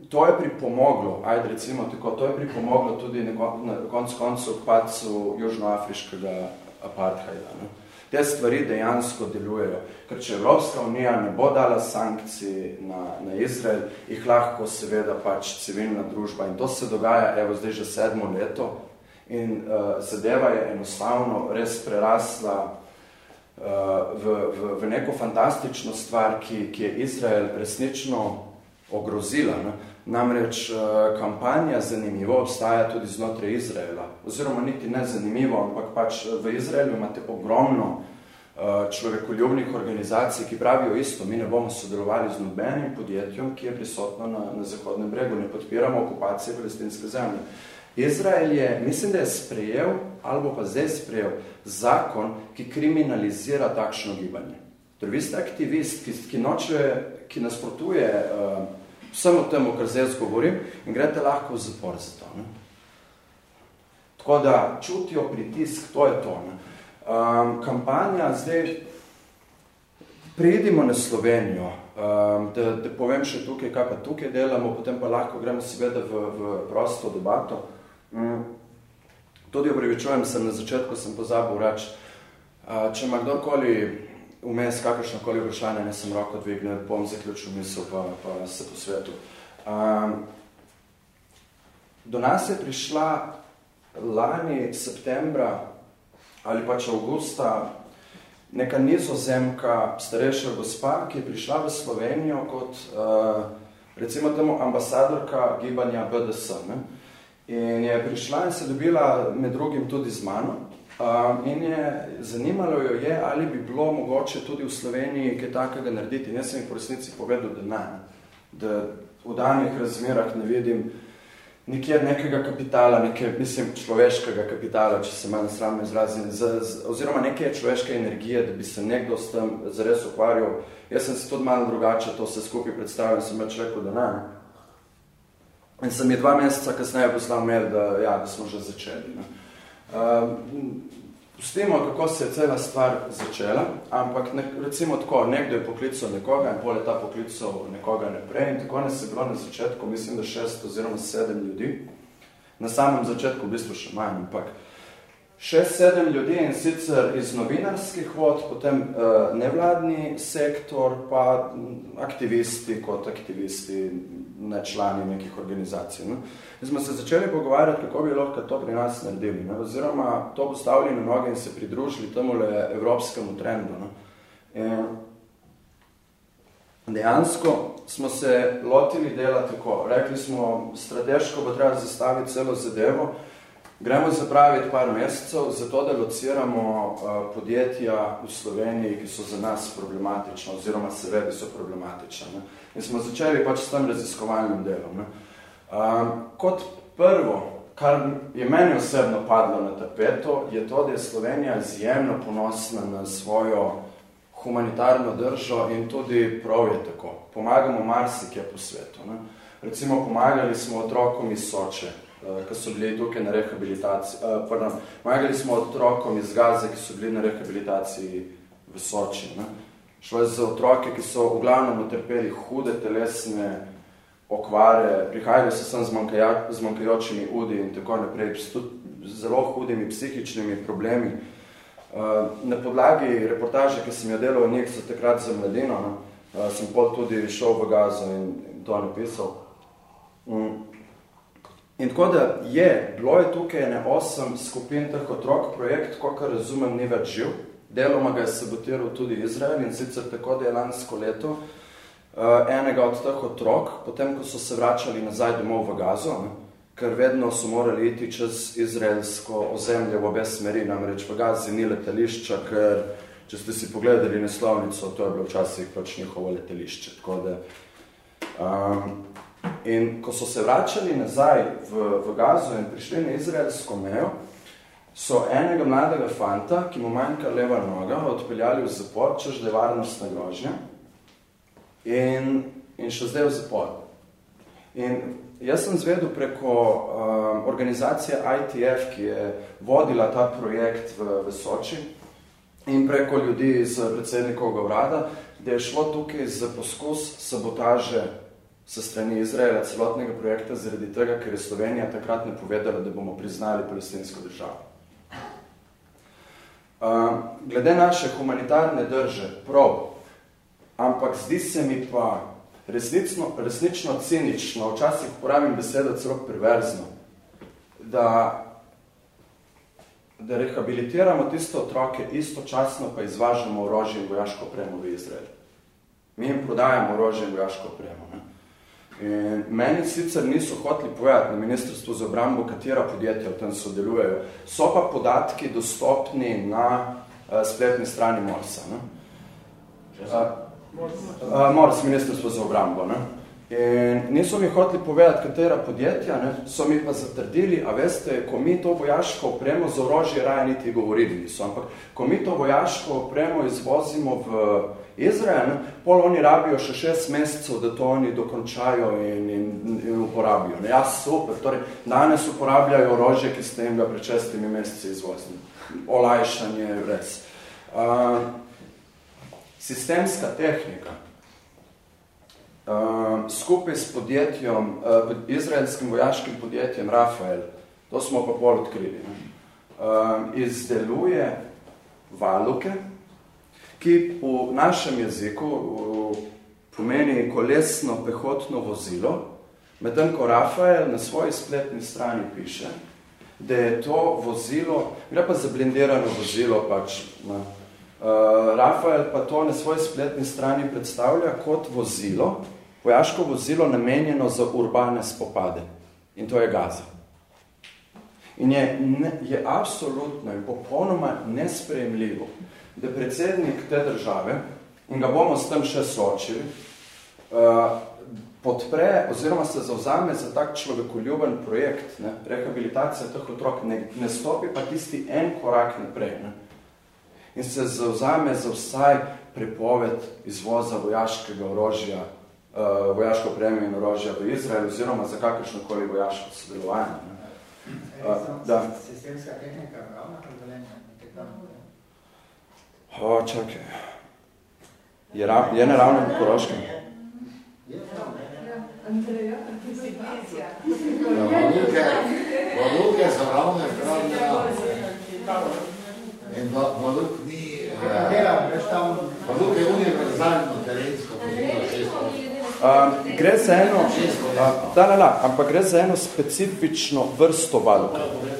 to je pripomoglo, ajde recimo tako, to je pripomoglo tudi na konc koncu k padcu južnoafriškega apartheida. Ne. Te stvari dejansko delujejo, ker če Evropska unija ne bo dala sankcij na, na Izrael, jih lahko seveda pač civilna družba in to se dogaja, evo zdaj že sedmo leto in uh, zadeva je enostavno res prerasla uh, v, v, v neko fantastično stvar, ki, ki je Izrael resnično ogrozila. Ne? Namreč uh, kampanja zanimivo obstaja tudi znotraj Izraela, oziroma niti ne zanimivo, ampak pač eh, v Izraelu imate ogromno uh, človekoljubnih organizacij, ki pravijo isto, mi ne bomo sodelovali z nobenim podjetjem, ki je prisotno na, na Zahodnem bregu, ne podpiramo okupacije palestinske zemlje. Izrael je, mislim, da je sprejel, ali pa zdaj sprejel, zakon, ki kriminalizira takšno gibanje. Torej, vi ste aktivist, ki, ki noče, ki nasprotuje uh, vsemu temu, kar zdaj govorim, in grete lahko v zapor za to. Ne? Tako da čutijo pritisk, to je to. Ne? Um, kampanja zdaj, prijedimo na Slovenijo, um, da, da povem še tukaj, kaj pa tukaj delamo, potem pa lahko gremo seveda v, v prosto debato. Um, tudi opravičujem sem, na začetku sem pozabil reči, uh, če ima kdorkoli vmes kakršno koli vprašanje, ne sem roko dvignil, bom zaključil misel, pa, pa se po svetu. Um, do nas je prišla lani septembra ali pač avgusta neka nizozemka, starejša gospa, ki je prišla v Slovenijo kot uh, recimo temu ambasadorka gibanja BDS. Ne? In je prišla in se dobila med drugim tudi z mano. Um, in je zanimalo jo je, ali bi bilo mogoče tudi v Sloveniji kaj takega narediti. In jaz sem jih po resnici povedal, da ne. Da v danih razmerah ne vidim nikjer nekega kapitala, neke, mislim, človeškega kapitala, če se manj sramno izrazim, oziroma neke človeške energije, da bi se nekdo s tem zares ukvarjal. Jaz sem se tudi malo drugače to vse skupaj predstavil in sem več rekel, da ne. In sem je dva meseca kasneje poslal mail, da, ja, da smo že začeli. Ne. Uh, pustimo, kako se je cela stvar začela, ampak ne, recimo tako, nekdo je poklical nekoga in pol je ta poklical nekoga naprej in tako nas je bilo na začetku, mislim, da šest oziroma sedem ljudi. Na samem začetku v bistvu še manj, ampak šest, sedem ljudi in sicer iz novinarskih vod, potem uh, nevladni sektor, pa aktivisti kot aktivisti, ne člani nekih organizacij. Ne. In smo se začeli pogovarjati, kako bi lahko to pri nas naredili, ne. oziroma to postavili na noge in se pridružili tomule evropskemu trendu. Ne. In dejansko smo se lotili dela tako. Rekli smo, strateško bo treba zastaviti celo zadevo, Gremo zapraviti par mesecev, zato da lociramo uh, podjetja v Sloveniji, ki so za nas problematična, oziroma seveda so problematična. Ne? In smo začeli pač s tem raziskovalnim delom. Ne? Uh, kot prvo, kar je meni osebno padlo na tapeto, je to, da je Slovenija izjemno ponosna na svojo humanitarno držo in tudi prav je tako. Pomagamo marsikje po svetu. Ne? Recimo, pomagali smo otrokom iz Soče, ki so bili tukaj na rehabilitaciji, uh, pardon, pomagali smo otrokom iz Gaze, ki so bili na rehabilitaciji v Soči. Ne? Šlo je za otroke, ki so v glavnem utrpeli hude telesne okvare, prihajali so sem z, manjkajočimi udi in tako naprej, s zelo hudimi psihičnimi problemi. Uh, na podlagi reportaže, ki sem jo delal o njih, so takrat za mladino, no? uh, sem pol tudi šel v Gazo in, to napisal. In tako da je, bilo je tukaj ne osem skupin teh otrok, projekt, kakor razumem, ni več živ. Deloma ga je sabotiral tudi Izrael in sicer tako, da je lansko leto uh, enega od teh otrok, potem, ko so se vračali nazaj domov v Gazo, ne, ker vedno so morali iti čez izraelsko ozemlje v obe smeri, namreč v Gazi ni letališča, ker če ste si pogledali neslovnico, to je bilo včasih pač njihovo letališče. Tako da, um, In ko so se vračali nazaj v, v Gazo in prišli na izraelsko mejo, so enega mladega fanta, ki mu manjka leva noga, odpeljali v zapor, čež da je varnostna grožnja in, in še zdaj v zapor. In jaz sem zvedel preko um, organizacije ITF, ki je vodila ta projekt v, v Soči in preko ljudi iz predsednikovega vrada, da je šlo tukaj za poskus sabotaže sa strani Izraela celotnega projekta zaradi tega, ker je Slovenija takrat ne povedala, da bomo priznali palestinsko državo. Uh, glede naše humanitarne drže, prav, ampak zdi se mi pa resnično, resnično cinično, včasih uporabim besedo celo perverzno, da, da rehabilitiramo tiste otroke, istočasno pa izvažamo orožje in vojaško opremo v Izrael. Mi jim prodajamo orožje in vojaško opremo. Ne? In meni sicer niso hoteli povedati na Ministrstvu za obrambo, katera podjetja v tem sodelujejo. So pa podatki dostopni na uh, spletni strani Morsa. Ne? Uh, uh, Mors, Ministrstvo za obrambo. Ne? In niso mi hoteli povedati, katera podjetja, ne? so mi pa zatrdili, a veste, ko mi to vojaško opremo za orožje raje niti govorili niso, ampak ko mi to vojaško opremo izvozimo v Izrael, pol oni rabijo še šest mesecev, da to oni dokončajo in, in, in uporabijo. Ne, ja, super, torej, danes uporabljajo orožje, ki ste jim ga pred šestimi meseci izvozili. Olajšanje, res. Uh, sistemska tehnika. Uh, skupaj s podjetjem, uh, izraelskim vojaškim podjetjem Rafael, to smo pa pol odkrili, uh, izdeluje valuke, ki v našem jeziku pomeni kolesno pehotno vozilo, medtem ko Rafael na svoji spletni strani piše, da je to vozilo, gre pa za blendirano vozilo, pač, na, uh, Rafael pa to na svoji spletni strani predstavlja kot vozilo, vojaško vozilo namenjeno za urbane spopade. In to je Gaza. In je, ne, je absolutno in popolnoma nesprejemljivo, da predsednik te države, in ga bomo s tem še sočili, uh, podpre oziroma se zauzame za tak človekoljuben projekt, ne, rehabilitacija teh otrok, ne, ne stopi pa tisti en korak naprej. Ne, in se zauzame za vsaj prepoved izvoza vojaškega orožja uh, uh, vojaško premijo in orožja v Izrael oziroma za kakršnokoli vojaško sodelovanje. Ne. Uh, da. Sistemska tehnika, ravna razdeljenja, nekaj tam. O, čakaj. Je, ra je ne ravno v Koroškem? Je. Andreja, anticipacija. Valuke so ravne, In valuk ni... Valuk je univerzalno terensko. Uh, gre za eno, uh, da, da, da, ampak gre za eno specifično vrsto valuk.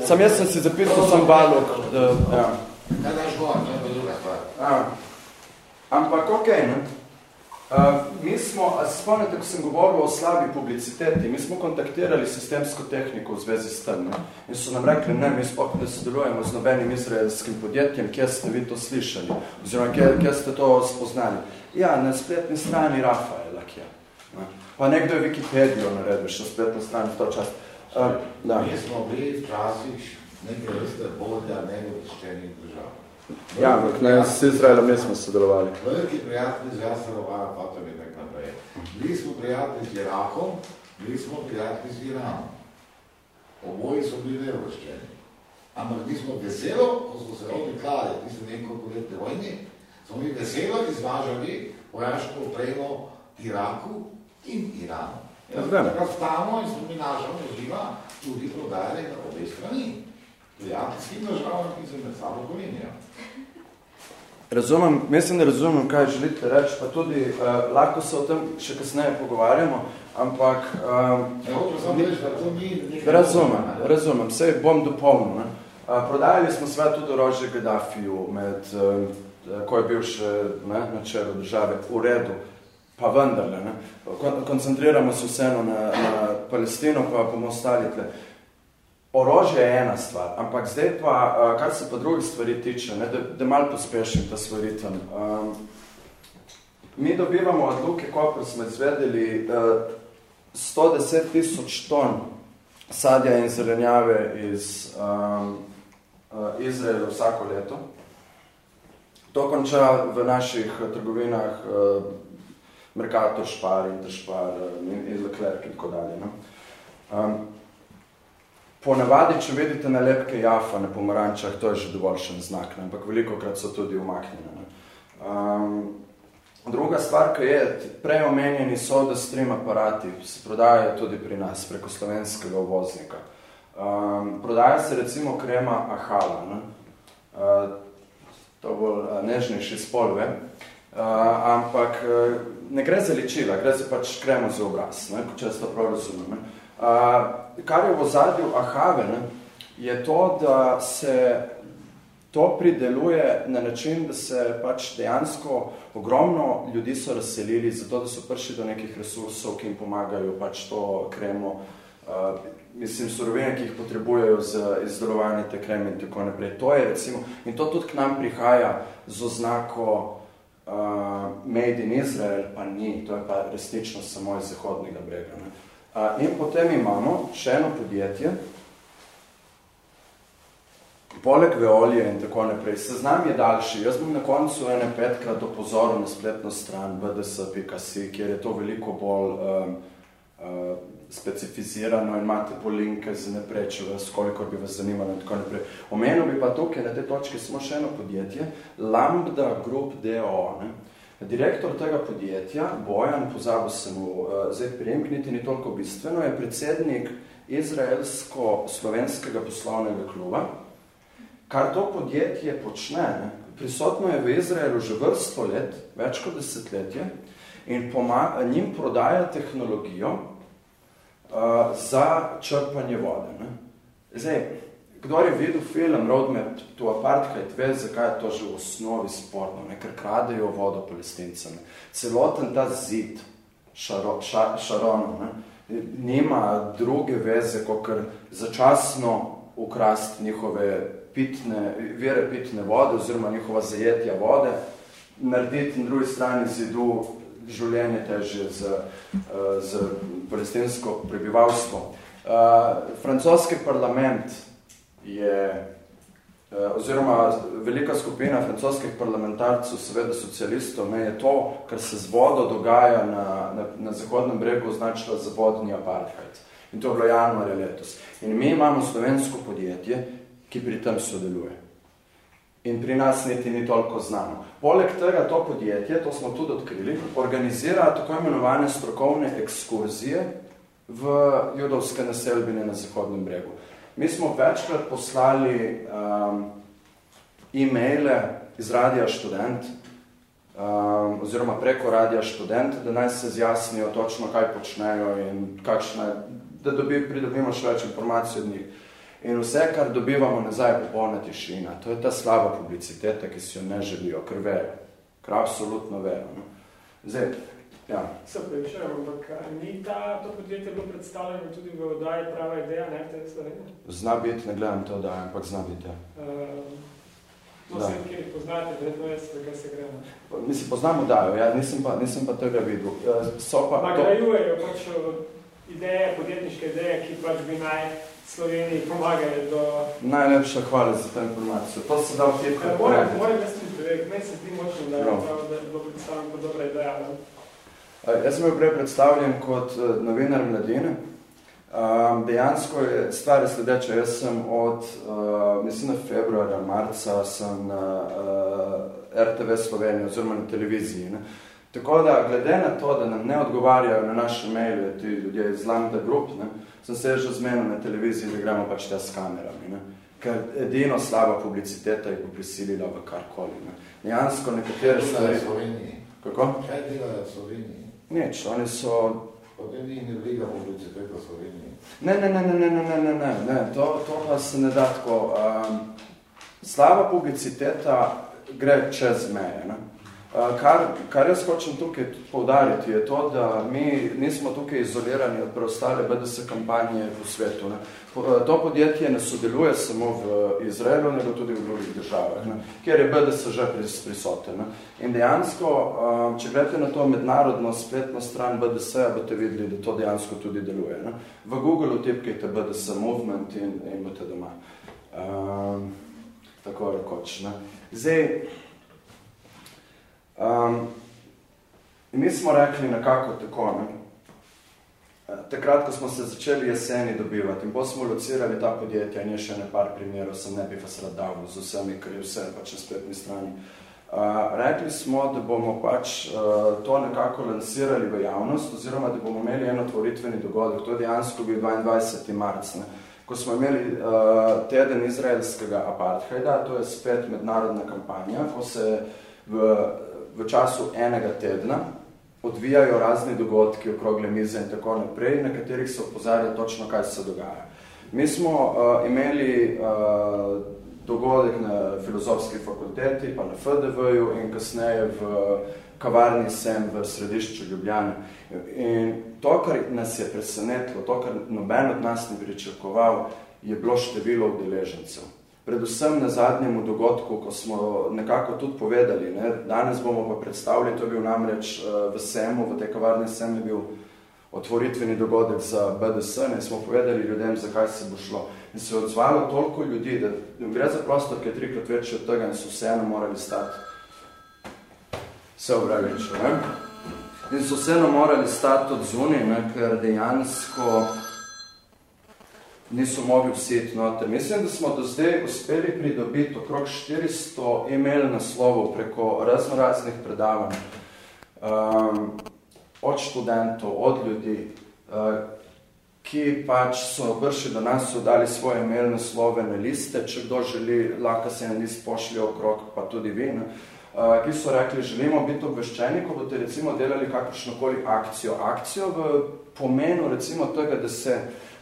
Sam jaz sem si zapisal sam valuk. Da, ja. Kaj daš gor, ampak okay, ne? Uh, mi smo, a spomnite, ko sem govoril o slabi publiciteti, mi smo kontaktirali sistemsko tehniko v zvezi s tem ne? in so nam rekli, ne, mi spok ne sodelujemo z nobenim izraelskim podjetjem, kje ste vi to slišali, oziroma kje, kje ste to spoznali. Ja, na spletni strani Rafaela, kje. Ne? Pa nekdo je Wikipedijo naredil še spletno strani v to čas. Uh, da. Mi smo bili včasih nekaj vrste bolja negotiščenih držav. Ja, ampak ne, s Izraelom nismo sodelovali. Veliki prijatelji z Jasarovara, pa to je tak naprej. Bili smo prijatelji z Irakom, bili smo prijatelji z Iranom. Oboji so bili nevrščeni. Ampak mi smo veselo, ko smo se odlikali, ti so nekoliko letne vojni, smo mi veselo izvažali vojaško opremo Iraku in Iranu. Ja, takrat stamo in smo mi naša vozila tudi prodajali na obe strani. Prijateljskim državam, ki se med sabo kolinijo. Razumem, mislim, da razumem, kaj želite reči, pa tudi uh, lahko se o tem še kasneje pogovarjamo, ampak... Uh, ja, razumem, razumem, vse bom dopolnil. Ne? Uh, prodajali smo sve tudi orožje Gaddafiju, med, uh, ko je bil še ne, na čelu države, v redu, pa vendarle. Ne? Kon koncentriramo se vseeno na, na Palestino, pa bomo ostali tle. Uh, orožje je ena stvar, ampak zdaj pa, uh, kar se pa drugih stvari tiče, ne, da, da malo pospešim ta stvaritev. Um, mi dobivamo od Luke Koper, smo izvedeli uh, 110 tisoč ton sadja in zelenjave iz um, uh, Izraela vsako leto. To konča v naših trgovinah uh, Mercator, Špar, Interšpar, uh, Leclerc in tako dalje. Ne? Um, Ponavadi, če vidite nalepke jafa na pomarančah, to je že dovoljšen znak, ne? ampak veliko krat so tudi umaknjene. Um, druga stvar, ki je, prej omenjeni so, da stream aparati se prodajajo tudi pri nas, preko slovenskega uvoznika. Um, prodaja se recimo krema Ahala, ne? Uh, to bolj uh, nežnejši spolve, uh, ampak uh, ne gre za ličila, gre za pač kremo za obraz, ne? če to prav razumem. Ne? Uh, kar je v ozadju Ahave, ne, je to, da se to prideluje na način, da se pač dejansko ogromno ljudi so razselili, zato da so prišli do nekih resursov, ki jim pomagajo pač to kremo, uh, mislim, surovine, ki jih potrebujejo za izdelovanje te kreme in tako naprej. To je recimo, in to tudi k nam prihaja z oznako uh, Made in Israel, pa ni, to je pa resnično samo iz zahodnega brega. Ne. In potem imamo še eno podjetje, poleg Veolije in tako naprej. Seznam je daljši. Jaz bom na koncu ene petkrat opozoril na spletno stran bds.si, kjer je to veliko bolj um, uh, specificirano in imate po linke za naprej, če vas, koliko bi vas zanimalo in tako naprej. Omenil bi pa tukaj na te točke samo še eno podjetje, Lambda Group DO. Ne? Direktor tega podjetja, Bojan, pozabil sem mu uh, zdaj prijemk, niti ni toliko bistveno, je predsednik izraelsko-slovenskega poslovnega kluba. Kar to podjetje počne, ne, prisotno je v Izraelu že vrsto let, več kot desetletje, in njim prodaja tehnologijo uh, za črpanje vode. Ne. Zdaj, Kdor je videl film Roadmap to Apartheid, ve, zakaj je to že v osnovi sporno, ne? ker kradejo vodo palestincem. Celoten ta zid šaro, ša, Šarono ne? nima druge veze, kot začasno ukrast njihove pitne, vere pitne vode oziroma njihova zajetja vode, narediti na drugi strani zidu življenje teže z, z palestinsko prebivalstvo. Uh, francoski parlament je oziroma velika skupina francoskih parlamentarcev, seveda socialistov, ne, je to, kar se z vodo dogaja na, na, na Zahodnem bregu, označila za vodni apartheid. In to je bilo januarja letos. In mi imamo slovensko podjetje, ki pri tem sodeluje. In pri nas niti ni toliko znano. Poleg tega to podjetje, to smo tudi odkrili, organizira tako imenovane strokovne ekskurzije v judovske naselbine na Zahodnem bregu. Mi smo večkrat poslali um, e-maile iz Radija Študent, um, oziroma preko Radija Študent, da naj se zjasnijo točno, kaj počnejo in kakšne, da dobi, pridobimo še več informacij od njih. In vse, kar dobivamo nazaj, je popolna tišina. To je ta slaba publiciteta, ki si jo ne želijo, ker vejo. Ker absolutno vejo. No. Zdaj, Ja. Se pravičujem, ampak ni ta, to podjetje bilo predstavljeno tudi v oddaji Prava ideja, ne, te Slovenije? Zna biti, ne gledam te oddaje, ampak zna biti, ja. Uh, no, se, kjer jih poznate, vredno je, kaj se gre. Mislim, poznam oddajo, ja, nisem pa, nisem pa tega videl. So pa, Nagrajujejo to... pač ideje, podjetniške ideje, ki pač bi naj Sloveniji pomagali do... Najlepša hvala za to informacijo. To se da v tepke. Moram, moram jaz tudi meni se zdi močno, da je no. prav, da je bilo predstavljeno dobra ideja. Ne? Jaz sem bil prej predstavljen kot eh, novinar mladine. Dejansko je stvar sledeča. Jaz sem od, eh, mislim, februarja, marca sem na eh, RTV Slovenije oziroma na televiziji. Ne. Tako da, glede na to, da nam ne odgovarjajo na naše maile ti ljudje iz Lambda Group, ne, sem se že zmenil na televiziji, da gremo pač te s kamerami. Ne. Ker edino slaba publiciteta je prisilila v karkoli. Ne. Dejansko nekatere stvari... Kako? Kaj delajo v Sloveniji? Nič, oni so... Ni ne. Ne, ne, ne, ne, ne, ne, ne, ne, ne, to, to pa se ne da tako. Um, slava publiciteta gre čez meje. Ne? Kar, kar jaz hočem tukaj poudariti je to, da mi nismo tukaj izolirani od preostale BDS kampanje v svetu. Ne. To podjetje ne sodeluje samo v Izraelu, nego tudi v drugih državah, ne, kjer je BDS že prisoten. Ne. In dejansko, če gledate na to mednarodno spletno stran BDS, boste videli, da to dejansko tudi deluje. Ne. V Google utipkajte BDS Movement in, in boste doma. Um, tako rekoč. Ne. Zdaj, Um, in mi smo rekli nekako tako, ne? takrat, ko smo se začeli jeseni dobivati in potem smo locirali ta podjetja in je še ne par primerov, sem ne bi vas rad dal z vsemi, ker je vse pač na spletni strani. Uh, rekli smo, da bomo pač uh, to nekako lansirali v javnost, oziroma da bomo imeli eno tvoritveni dogodek, to je dejansko bil 22. marc, ne? ko smo imeli uh, teden izraelskega apartheida, to je spet mednarodna kampanja, ko se v v času enega tedna odvijajo razni dogodki, okrogle mize in tako naprej, na katerih se opozarja točno, kaj se dogaja. Mi smo uh, imeli uh, dogodek na filozofski fakulteti, pa na FDV-ju in kasneje v kavarni sem v središču Ljubljane. In to, kar nas je presenetilo, to, kar noben od nas ni pričakoval, je bilo število udeležencev predvsem na zadnjemu dogodku, ko smo nekako tudi povedali, ne, danes bomo pa predstavili, to je bil namreč uh, v SEM-u, v tej kavarni SEM je bil otvoritveni dogodek za BDS, ne, smo povedali ljudem, zakaj se bo šlo. In se je odzvalo toliko ljudi, da gre za prostor, ki je trikrat večji od tega in so vseeno morali stati. Vse obravičo, ne? In so vseeno morali stati od zuni, ne, ker dejansko niso mogli vseti noter. Mislim, da smo do zdaj uspeli pridobiti okrog 400 e-mail naslovov preko razno raznih predavanj um, od študentov, od ljudi, uh, ki pač so vrši do nas so dali svoje e-mail naslove na liste, če kdo želi, lahko se en list pošlje okrog, pa tudi vi, ne? Uh, ki so rekli, želimo biti obveščeni, ko boste recimo delali kakršnokoli akcijo. Akcijo v pomenu recimo tega, da se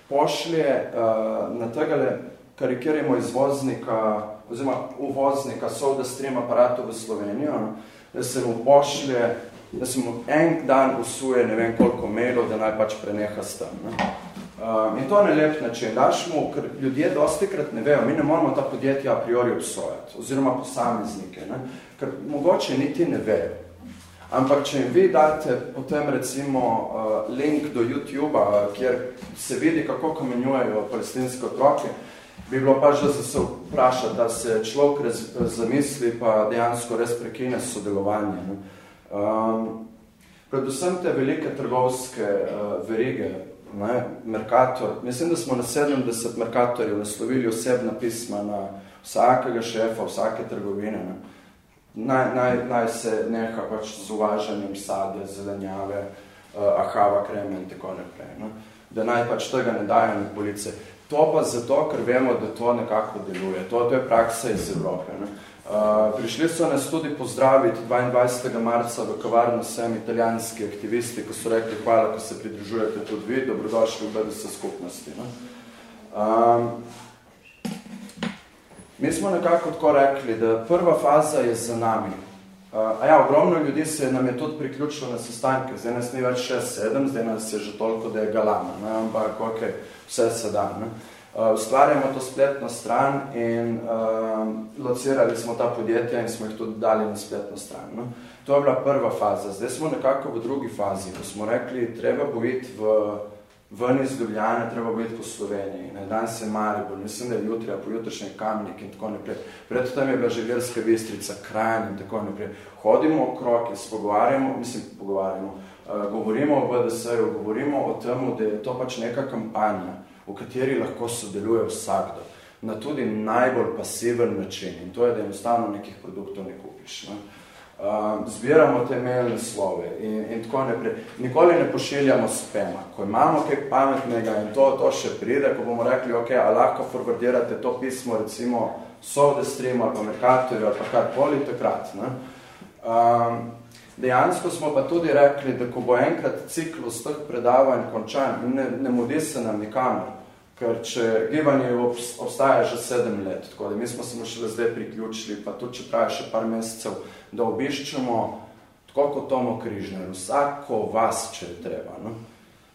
pošlje uh, na tegale karikiramo izvoznika oziroma uvoznika Soda Stream aparatu v Slovenijo, da se mu pošlje, da se mu en dan usuje ne vem koliko mailov, da naj pač preneha s tem. Um, in to je lep način. Daš mu, ker ljudje dosti krat ne vejo, mi ne moramo ta podjetja a priori obsojati, oziroma posameznike, ne? ker mogoče niti ne vejo. Ampak, če jim vi date potem recimo uh, link do YouTube-a, kjer se vidi, kako kamenjujejo palestinske otroke, bi bilo pa že, da se vpraša, da se človek zamisli pa dejansko res prekine sodelovanje. Ne. Um, predvsem te velike trgovske uh, verige, ne, Mercator, mislim, da smo na 70 Mercatorjev naslovili osebna pisma na vsakega šefa, vsake trgovine. Ne. Naj, naj, naj se neha pač z uvažanjem sadja, zelenjave, uh, ahava, kreme in tako naprej. Ne. Da naj pač tega ne dajo na police. To pa zato, ker vemo, da to nekako deluje. To, to je praksa iz Evrope. Ne. Uh, prišli so nas tudi pozdraviti 22. marca v kavarno vsem italijanski aktivisti, ko so rekli, hvala, ko se pridružujete tudi vi, dobrodošli v BDS skupnosti. Ne. Um, mi smo nekako tako rekli, da prva faza je za nami. A ja, ogromno ljudi se nam je tudi priključilo na sestanke, zdaj nas ni več 6-7, zdaj nas je že toliko, da je galama, ne, ampak ok, vse se da. Ne. Ustvarjamo to spletno stran in uh, locirali smo ta podjetja in smo jih tudi dali na spletno stran. No. To je bila prva faza. Zdaj smo nekako v drugi fazi, ko smo rekli, treba bo iti v ven iz Ljubljane, treba bo iti po Sloveniji. Ne, dan se Maribor, mislim, da je jutri, a pojutrišnji kamnik in tako naprej. Pred tam je bila Željevska bistrica, krajn in tako naprej. Hodimo okrog, se pogovarjamo, mislim, pogovarjamo, uh, govorimo o BDS-ju, govorimo o tem, da je to pač neka kampanja, v kateri lahko sodeluje vsakdo, na tudi najbolj pasiven način. In to je, da enostavno nekih produktov ne kupiš. Ne. Uh, zbiramo te mailne slove in, in tako naprej. Nikoli ne pošiljamo spema. Ko imamo kaj pametnega in to, to še pride, ko bomo rekli, ok, a lahko forwardirate to pismo, recimo SoftStream ali pa Mercatorju ali pa karkoli takrat. Ne? Um, dejansko smo pa tudi rekli, da ko bo enkrat ciklus teh predavanj končan, ne, ne mudi se nam nikamer, ker če gibanje obstaja že sedem let, tako da mi smo se mu šele zdaj priključili, pa tudi če traja še par mesecev, da obiščemo, tako kot Tomo Križner, vsako vas, če je treba. No?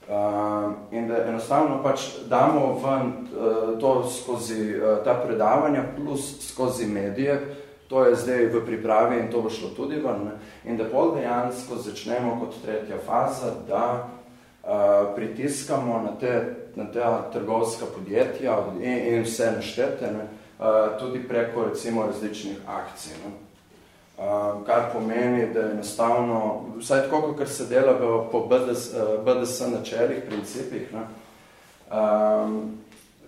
Uh, in da enostavno pač damo ven uh, to skozi uh, ta predavanja plus skozi medije, to je zdaj v pripravi in to bo šlo tudi ven, ne? in da pol dejansko začnemo kot tretja faza, da uh, pritiskamo na te, na te trgovska podjetja in, in vse naštete, ne? Uh, tudi preko recimo različnih akcij. Ne? Um, kar pomeni, da je enostavno, vsaj tako, kot se dela v, po BDS, BDS načelih, principih, ne, um,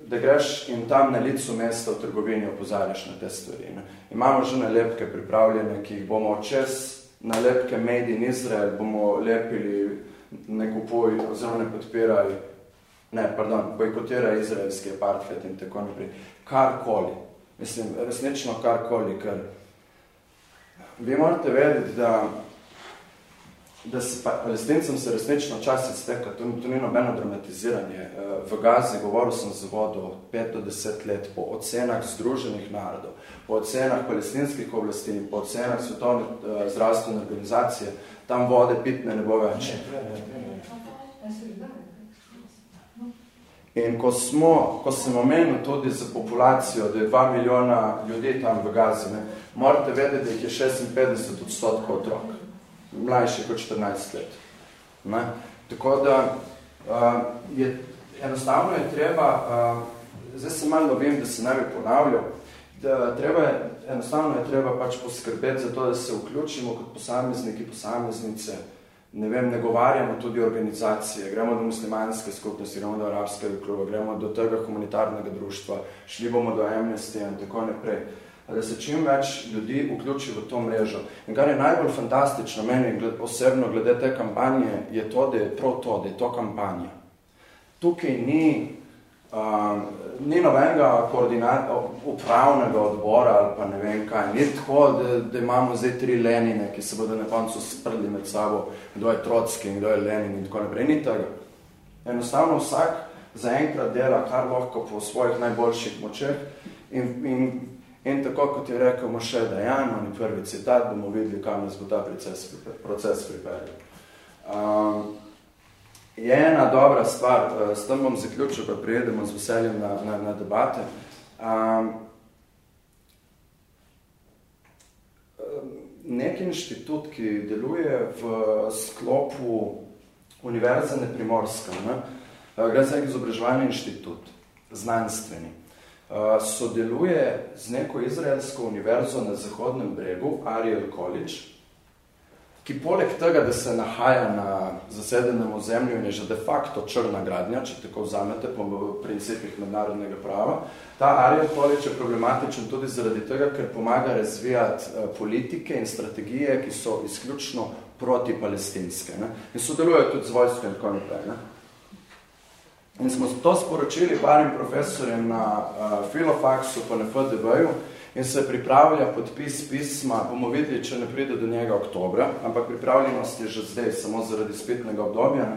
da greš in tam na licu mesta v trgovini opozarjaš na te stvari. Ne. Imamo že nalepke pripravljene, ki jih bomo čez nalepke Made in Israel bomo lepili ne kupuj oziroma ne podpiraj, ne, pardon, bojkotiraj izraelski apartheid in tako naprej. Karkoli. Mislim, resnično karkoli, ker vi morate vedeti, da, da se pa, palestincem se resnično čas izteka, to, to ni nobeno dramatiziranje. Eh, v Gazi govoril sem z vodo 5 do 10 let po ocenah Združenih narodov, po ocenah palestinskih oblasti in po ocenah Svetovne uh, zdravstvene organizacije, tam vode pitne ne bo več. In ko, smo, ko sem omenil tudi za populacijo, da je 2 milijona ljudi tam v Gazi, ne, morate vedeti, da jih je 56 odstotkov otrok, mlajši kot 14 let. Ne. Tako da uh, je, enostavno je treba, uh, zdaj se malo vem, da se ne bi ponavljal, da treba je, enostavno je treba pač poskrbeti za to, da se vključimo kot posamezniki, posameznice, ne vem, ne govarjamo tudi organizacije, gremo do muslimanske skupnosti, gremo do arabskega kluba, gremo do tega humanitarnega društva, šli bomo do Amnesty in tako naprej, da se čim več ljudi vključi v to mrežo. In kar je najbolj fantastično meni gled, osebno glede te kampanje, je to, da je prav to, da je to kampanja. Tukaj ni Um, ni nobenega upravnega odbora ali pa ne vem kaj. Ni tako, da, da imamo zdaj tri Lenine, ki se bodo na koncu sprli med sabo, kdo je Trotski in kdo je Lenin in tako naprej. Ni tega. Enostavno vsak zaenkrat dela kar lahko po svojih najboljših močeh in, in, in tako, kot je rekel Moše Dajan, on prvi citat, bomo videli, kam nas bo ta proces, proces pripeljal. Um, je ena dobra stvar, eh, s tem bom zaključil, pa prijedemo z veseljem na, na, na debate. Um, nek inštitut, ki deluje v sklopu Univerze Neprimorska, ne? Eh, gre za izobraževalni inštitut, znanstveni. sodeluje z neko izraelsko univerzo na Zahodnem bregu, Ariel College, ki poleg tega, da se nahaja na zasedenem ozemlju in je že de facto črna gradnja, če tako vzamete po principih mednarodnega prava, ta Ariel College je problematičen tudi zaradi tega, ker pomaga razvijati politike in strategije, ki so izključno protipalestinske. Ne? In sodelujejo tudi z vojsko in tako naprej. Ne? In smo to sporočili parim profesorjem na uh, Filofaxu pa na FDV-ju in se pripravlja podpis pisma, bomo videli, če ne pride do njega oktobra, ampak pripravljenost je že zdaj, samo zaradi spetnega obdobja.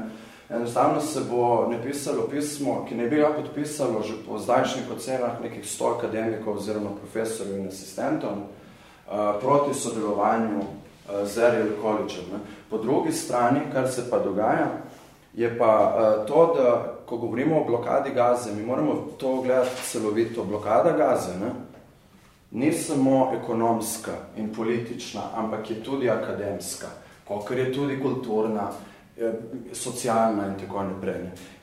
Enostavno se bo napisalo pismo, ki ne bi ga podpisalo že po zdajšnjih ocenah nekih sto akademikov oziroma profesorjev in asistentov uh, proti sodelovanju uh, z Ariel College. Po drugi strani, kar se pa dogaja, je pa uh, to, da ko govorimo o blokadi gaze, mi moramo to gledati celovito. Blokada gaze ne? Ni samo ekonomska in politična, ampak je tudi akademska, kakor je tudi kulturna, eh, socialna in tako naprej.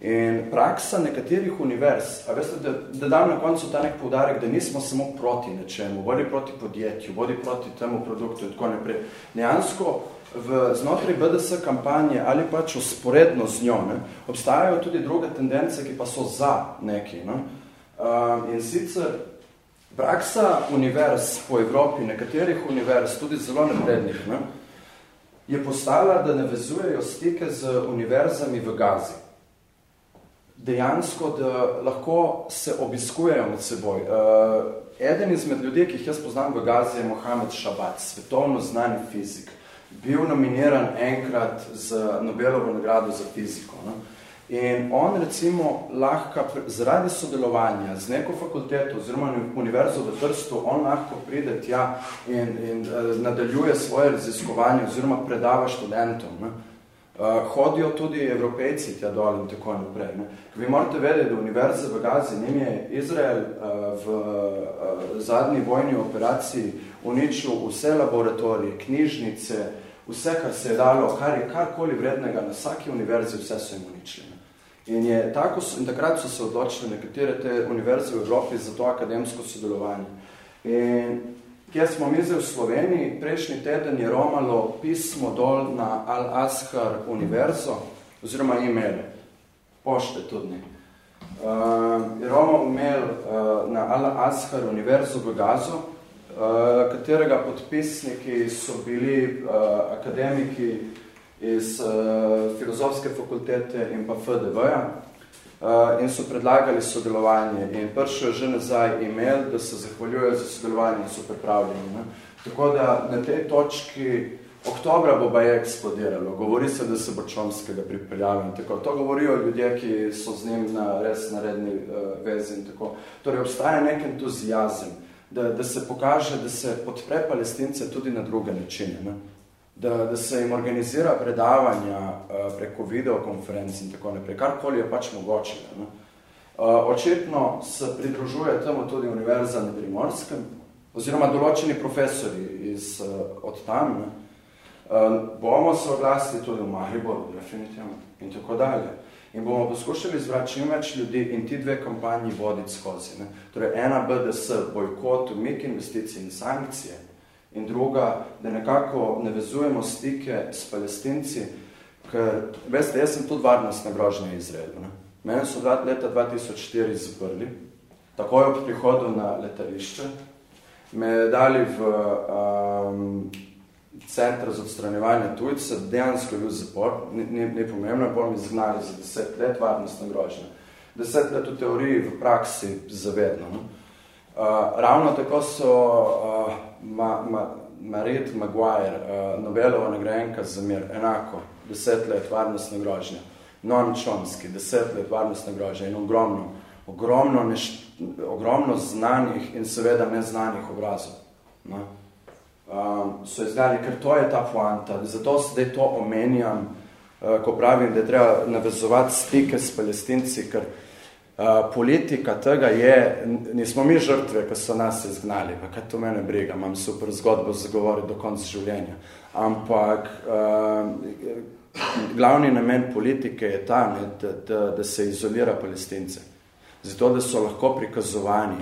In praksa nekaterih univerz, a veste, da, da dam na koncu ta nek poudarek, da nismo samo proti nečemu, bodi proti podjetju, bodi proti temu produktu in tako naprej. Nejansko v znotraj BDS kampanje ali pač usporedno z njo, ne, obstajajo tudi druge tendence, ki pa so za neki. Ne. Uh, in sicer praksa univerz po Evropi, nekaterih univerz, tudi zelo naprednih, ne, je postala, da navezujejo stike z univerzami v Gazi. Dejansko, da lahko se obiskujejo med seboj. Uh, eden izmed ljudi, ki jih jaz poznam v Gazi, je Mohamed Šabat, svetovno znani fizik bil nominiran enkrat z Nobelovo nagrado za fiziko. No? In on recimo lahko zaradi sodelovanja z neko fakulteto oziroma univerzo v Trstu, on lahko pride tja in, in uh, nadaljuje svoje raziskovanje oziroma predava študentom. Ne? Uh, hodijo tudi evropejci tja dol in tako naprej. Ne? Vi morate vedeti, da univerze v Gazi, njim je Izrael uh, v uh, zadnji vojni operaciji uničil vse laboratorije, knjižnice, vse, kar se je dalo, kar je karkoli vrednega na vsaki univerzi, vse so jim uničili. In, je, tako, in takrat so se odločili nekatere te univerze v Evropi za to akademsko sodelovanje. In kjer smo mi zdaj v Sloveniji, prejšnji teden je romalo pismo dol na Al-Azhar univerzo, oziroma e-mail, pošte tudi ne. Uh, je Roma imel uh, na Al-Azhar univerzo v Gazo, Eh, katerega podpisniki so bili uh, akademiki iz uh, filozofske fakultete in pa FDV-ja uh, in so predlagali sodelovanje in prišel je že nazaj e-mail, da se zahvaljujejo za sodelovanje in so pripravljeni. Ne? Tako da na tej točki oktobra bo baje eksplodiralo. Govori se, da se bo Čomskega pripeljalo in tako. To govorijo ljudje, ki so z njim na res naredni uh, vezi in tako. Torej obstaja nek entuzijazem da, da se pokaže, da se podpre palestince tudi na druge načine. Ne? Da, da se jim organizira predavanja uh, preko videokonferenc in tako naprej, karkoli je pač mogoče. Ne? Uh, očetno se pridružuje temu tudi Univerza na Primorskem, oziroma določeni profesori iz, uh, od tam. Ne? Uh, bomo se oglasili tudi v Mariboru, definitivno, in tako dalje. In bomo poskušali zbrati čim več ljudi in ti dve kampanji voditi skozi. Ne? Torej, ena BDS, bojkot, umik investicij in sankcije, in druga, da nekako navezujemo stike s palestinci, ker, veste, jaz sem tudi varnostna grožnja Izraelu. Ne? Mene so leta 2004 zaprli, takoj ob prihodu na letališče, me dali v um, centra za odstranjevanje tujce, dejansko je bil zapor, ni, ni, ni pomembno, bolj mi zgnali za deset let varnostna grožnja. Deset let v teoriji, v praksi zavedno. No? Uh, ravno tako so uh, ma, ma, Marit Maguire, uh, Nobelova nagrajenka za mir, enako, deset let varnostna grožnja. Non Chomsky, deset let varnostna grožnja in ogromno, ogromno, neš, ogromno znanih in seveda neznanih obrazov. No? um, so izdali, ker to je ta poanta. Zato sedaj to omenjam, uh, ko pravim, da je treba navezovati stike s palestinci, ker uh, politika tega je, nismo mi žrtve, ko so nas izgnali, pa kaj to mene briga, imam super zgodbo zagovoriti do konca življenja. Ampak uh, glavni namen politike je ta, ne, da, da, da se izolira palestince. zato da so lahko prikazovani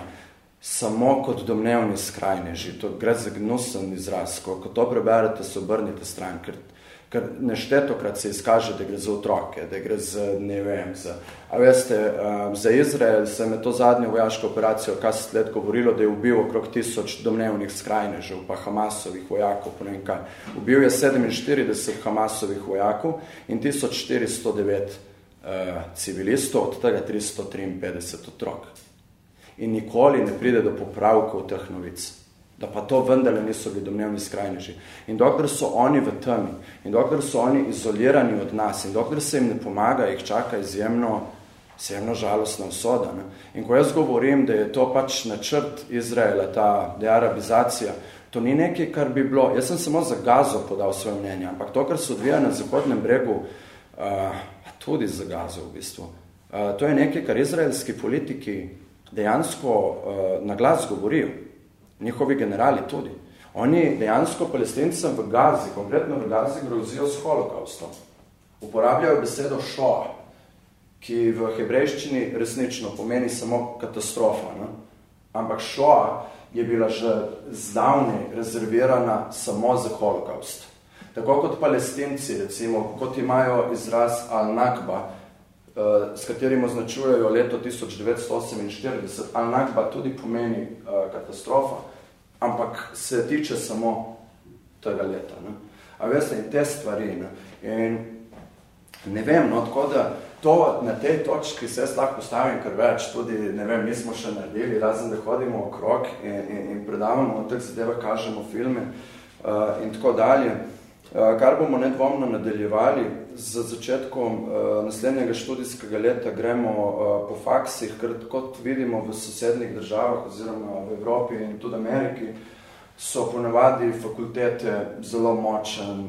samo kot domnevni skrajneži. To gre za gnusen izraz. Ko, ko to preberete, se obrnite stran, ker ker neštetokrat se izkaže, da gre za otroke, da gre za, ne vem, za... A veste, um, za Izrael se je to zadnjo vojaško operacijo, kaj se let govorilo, da je ubil okrog tisoč domnevnih skrajnežev, pa Hamasovih vojakov, po nekaj. Ubil je 47 Hamasovih vojakov in 1409 uh, civilistov, od tega 353 otrok. In nikoli ne pride do popravkov teh novic da pa to vendarle niso bili domnevni skrajneži. In dokler so oni v temi, in dokler so oni izolirani od nas, in dokler se jim ne pomaga, jih čaka izjemno, izjemno žalostna usoda. Ne? In ko jaz govorim, da je to pač načrt Izraela, ta dearabizacija, to ni nekaj, kar bi bilo, jaz sem samo za gazo podal svoje mnenje, ampak to, kar se odvija na zahodnem bregu, uh, tudi za gazo v bistvu, uh, to je nekaj, kar izraelski politiki dejansko uh, na glas govorijo njihovi generali tudi. Oni dejansko palestincem v Gazi, konkretno v Gazi, grozijo s holokaustom. Uporabljajo besedo šoa, ki v hebrejščini resnično pomeni samo katastrofa. Ne? Ampak šoa je bila že zdavni rezervirana samo za holokaust. Tako kot palestinci, recimo, kot imajo izraz Al-Nakba, s katerim označujejo leto 1948, Al-Nakba tudi pomeni uh, katastrofa ampak se tiče samo tega leta. Ne? A veste, in te stvari. Ne? In ne vem, no, tako da to na tej točki se jaz lahko postavim, ker več tudi, ne vem, mi smo še naredili, razen da hodimo okrog in, in, in predavamo o teh zadeva, kažemo filme uh, in tako dalje. Uh, kar bomo nedvomno nadaljevali, z začetkom uh, naslednjega študijskega leta gremo uh, po faksih, ker kot vidimo v sosednjih državah oziroma v Evropi in tudi Ameriki, so ponavadi fakultete zelo močen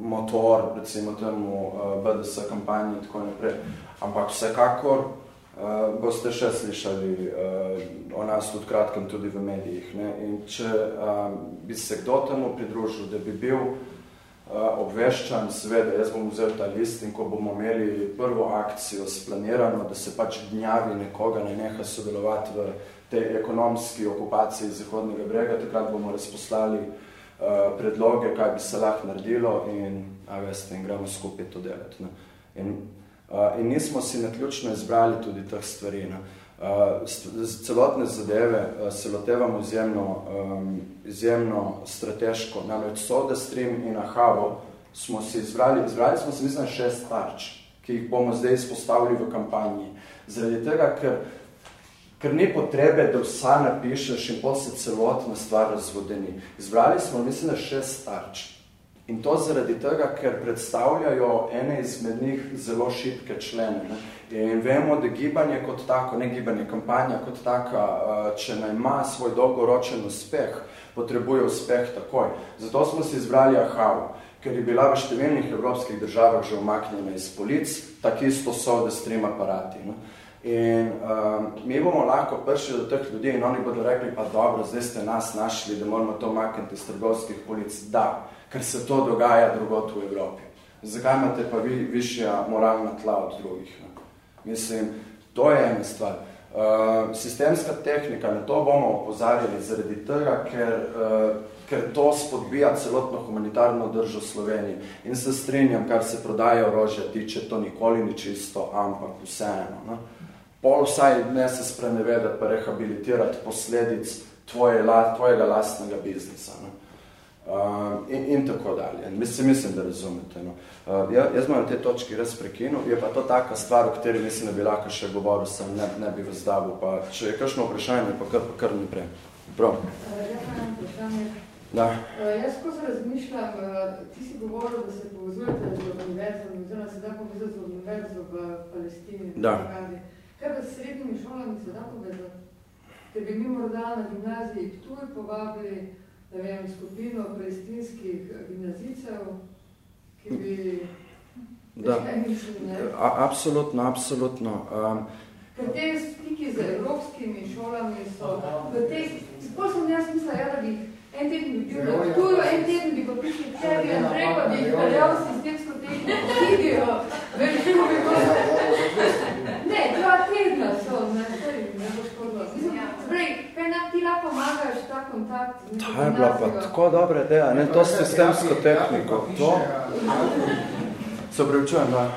motor, recimo temu BDS kampanji in tako naprej. Ampak vsekakor uh, boste še slišali uh, o nas tudi kratkem tudi v medijih. Ne? In če uh, bi se kdo temu pridružil, da bi bil Eh, obveščan, seveda, jaz bom vzel ta list in ko bomo imeli prvo akcijo splanirano, da se pač gnjavi nekoga ne neha sodelovati v tej ekonomski okupaciji Zahodnega brega, takrat bomo razposlali uh, predloge, kaj bi se lahko naredilo in, a veste, in gremo skupaj to delati. Ne. In, uh, in nismo si naključno izbrali tudi teh stvari. Ne. Uh, celotne zadeve uh, se lotevamo izjemno, um, izjemno strateško. Namreč Soda Stream in Ahavo smo si izbrali, izbrali smo si mislim šest tarč, ki jih bomo zdaj izpostavili v kampanji. Zaradi tega, ker, ker ni potrebe, da vsa napišeš in potem se celotna stvar razvodeni. Izbrali smo mislim šest tarč. In to zaradi tega, ker predstavljajo ene izmed njih zelo šibke člene. Ne? In vemo, da gibanje kot tako, ne gibanje, kampanja kot taka, eh, če naj ima svoj dolgoročen uspeh, potrebuje uspeh takoj. Zato smo si izbrali Ahavo, ker je bila v številnih evropskih državah že omaknjena iz polic, tak isto so da stream aparati. Ne? In um, mi bomo lahko prišli do teh ljudi in oni bodo rekli, pa dobro, zdaj ste nas našli, da moramo to makniti iz trgovskih polic. Da, ker se to dogaja drugot v Evropi. Zakaj imate pa vi višja moralna tla od drugih? Ne? Mislim, to je ena stvar. Uh, sistemska tehnika, na to bomo opozarjali zaradi tega, ker, uh, ker to spodbija celotno humanitarno držo Slovenije. In se strinjam, kar se prodaje orožja tiče, to nikoli ni čisto, ampak vseeno. Ne? Pol vsaj ne se sprenevedati pa rehabilitirati posledic tvoje, tvojega lastnega biznisa. Ne? Uh, in, in tako dalje. Mislim, mislim, da razumete. No. Uh, ja, jaz imam te točki res prekinul, je pa to taka stvar, o kateri mislim, da bi lahko še govoril, sem ne, ne bi vzdavil. Pa, če je kakšno vprašanje, pa kar, kar naprej. Prav. Uh, ja, vprašanje. Da. Uh, jaz ko se razmišljam, uh, ti si govoril, da se povezujete z univerzo, oziroma se da povezati z univerzo v Palestini. Da. Kaj pa s srednjimi šolami se da povezati? Ker bi mi morda na gimnaziji Ptuj povabili ne vem, skupino palestinskih gimnazicev, ki bi... Da, mislim, A, absolutno, absolutno. Um, Ker te stiki z evropskimi šolami so, da te, sploh sem jaz mislila, ja, da bi en teden bi bil na kulturo, en teden bi pa prišli k tebi, en prej pa bi peljal sistemsko tehniko, vidijo, veliko bi bilo. Ne, dva tedna so, ne, ne bo škodilo. Mislim, prej, kontakt. z neko Ta je bila pa tako dobra ideja, ne, to s sistemsko tehniko. To, se upravičujem, da.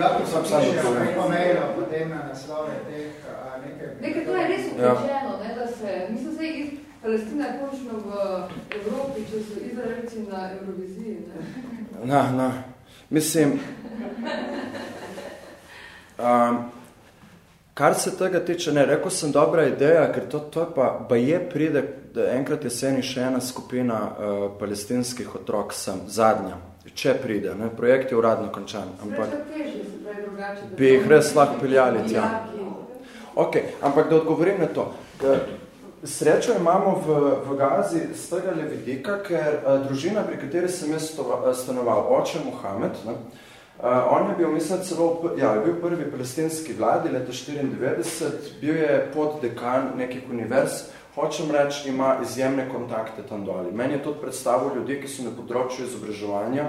Pa sam pišejo odgovorim. preko maila potem na naslove teh nekaj... Nekaj to je res Ja. ukrečeno, ne, da se, mislim se, iz Palestina je končno v Evropi, če so Izraelci na Euroviziji, ne. Na, na. Mislim, um, kar se tega tiče, ne, rekel sem dobra ideja, ker to, to je pa, pa je pride, da enkrat jeseni še ena skupina uh, palestinskih otrok sem, zadnja, če pride, ne, projekt je uradno končan, ampak se pravi drugače. bi jih res lahko peljali tja. Ok, ampak da odgovorim na to. Eh, Srečo imamo v, v Gazi z tega le vidika, ker uh, družina, pri kateri sem jaz eh, stanoval, oče Mohamed, ne, uh, on je bil, mislim, celo, v- ja, prvi palestinski vladi leta 94, bil je poddekan nekih univerz, hočem reči, ima izjemne kontakte tam doli. Meni je tudi predstavil ljudi, ki so na področju izobraževanja,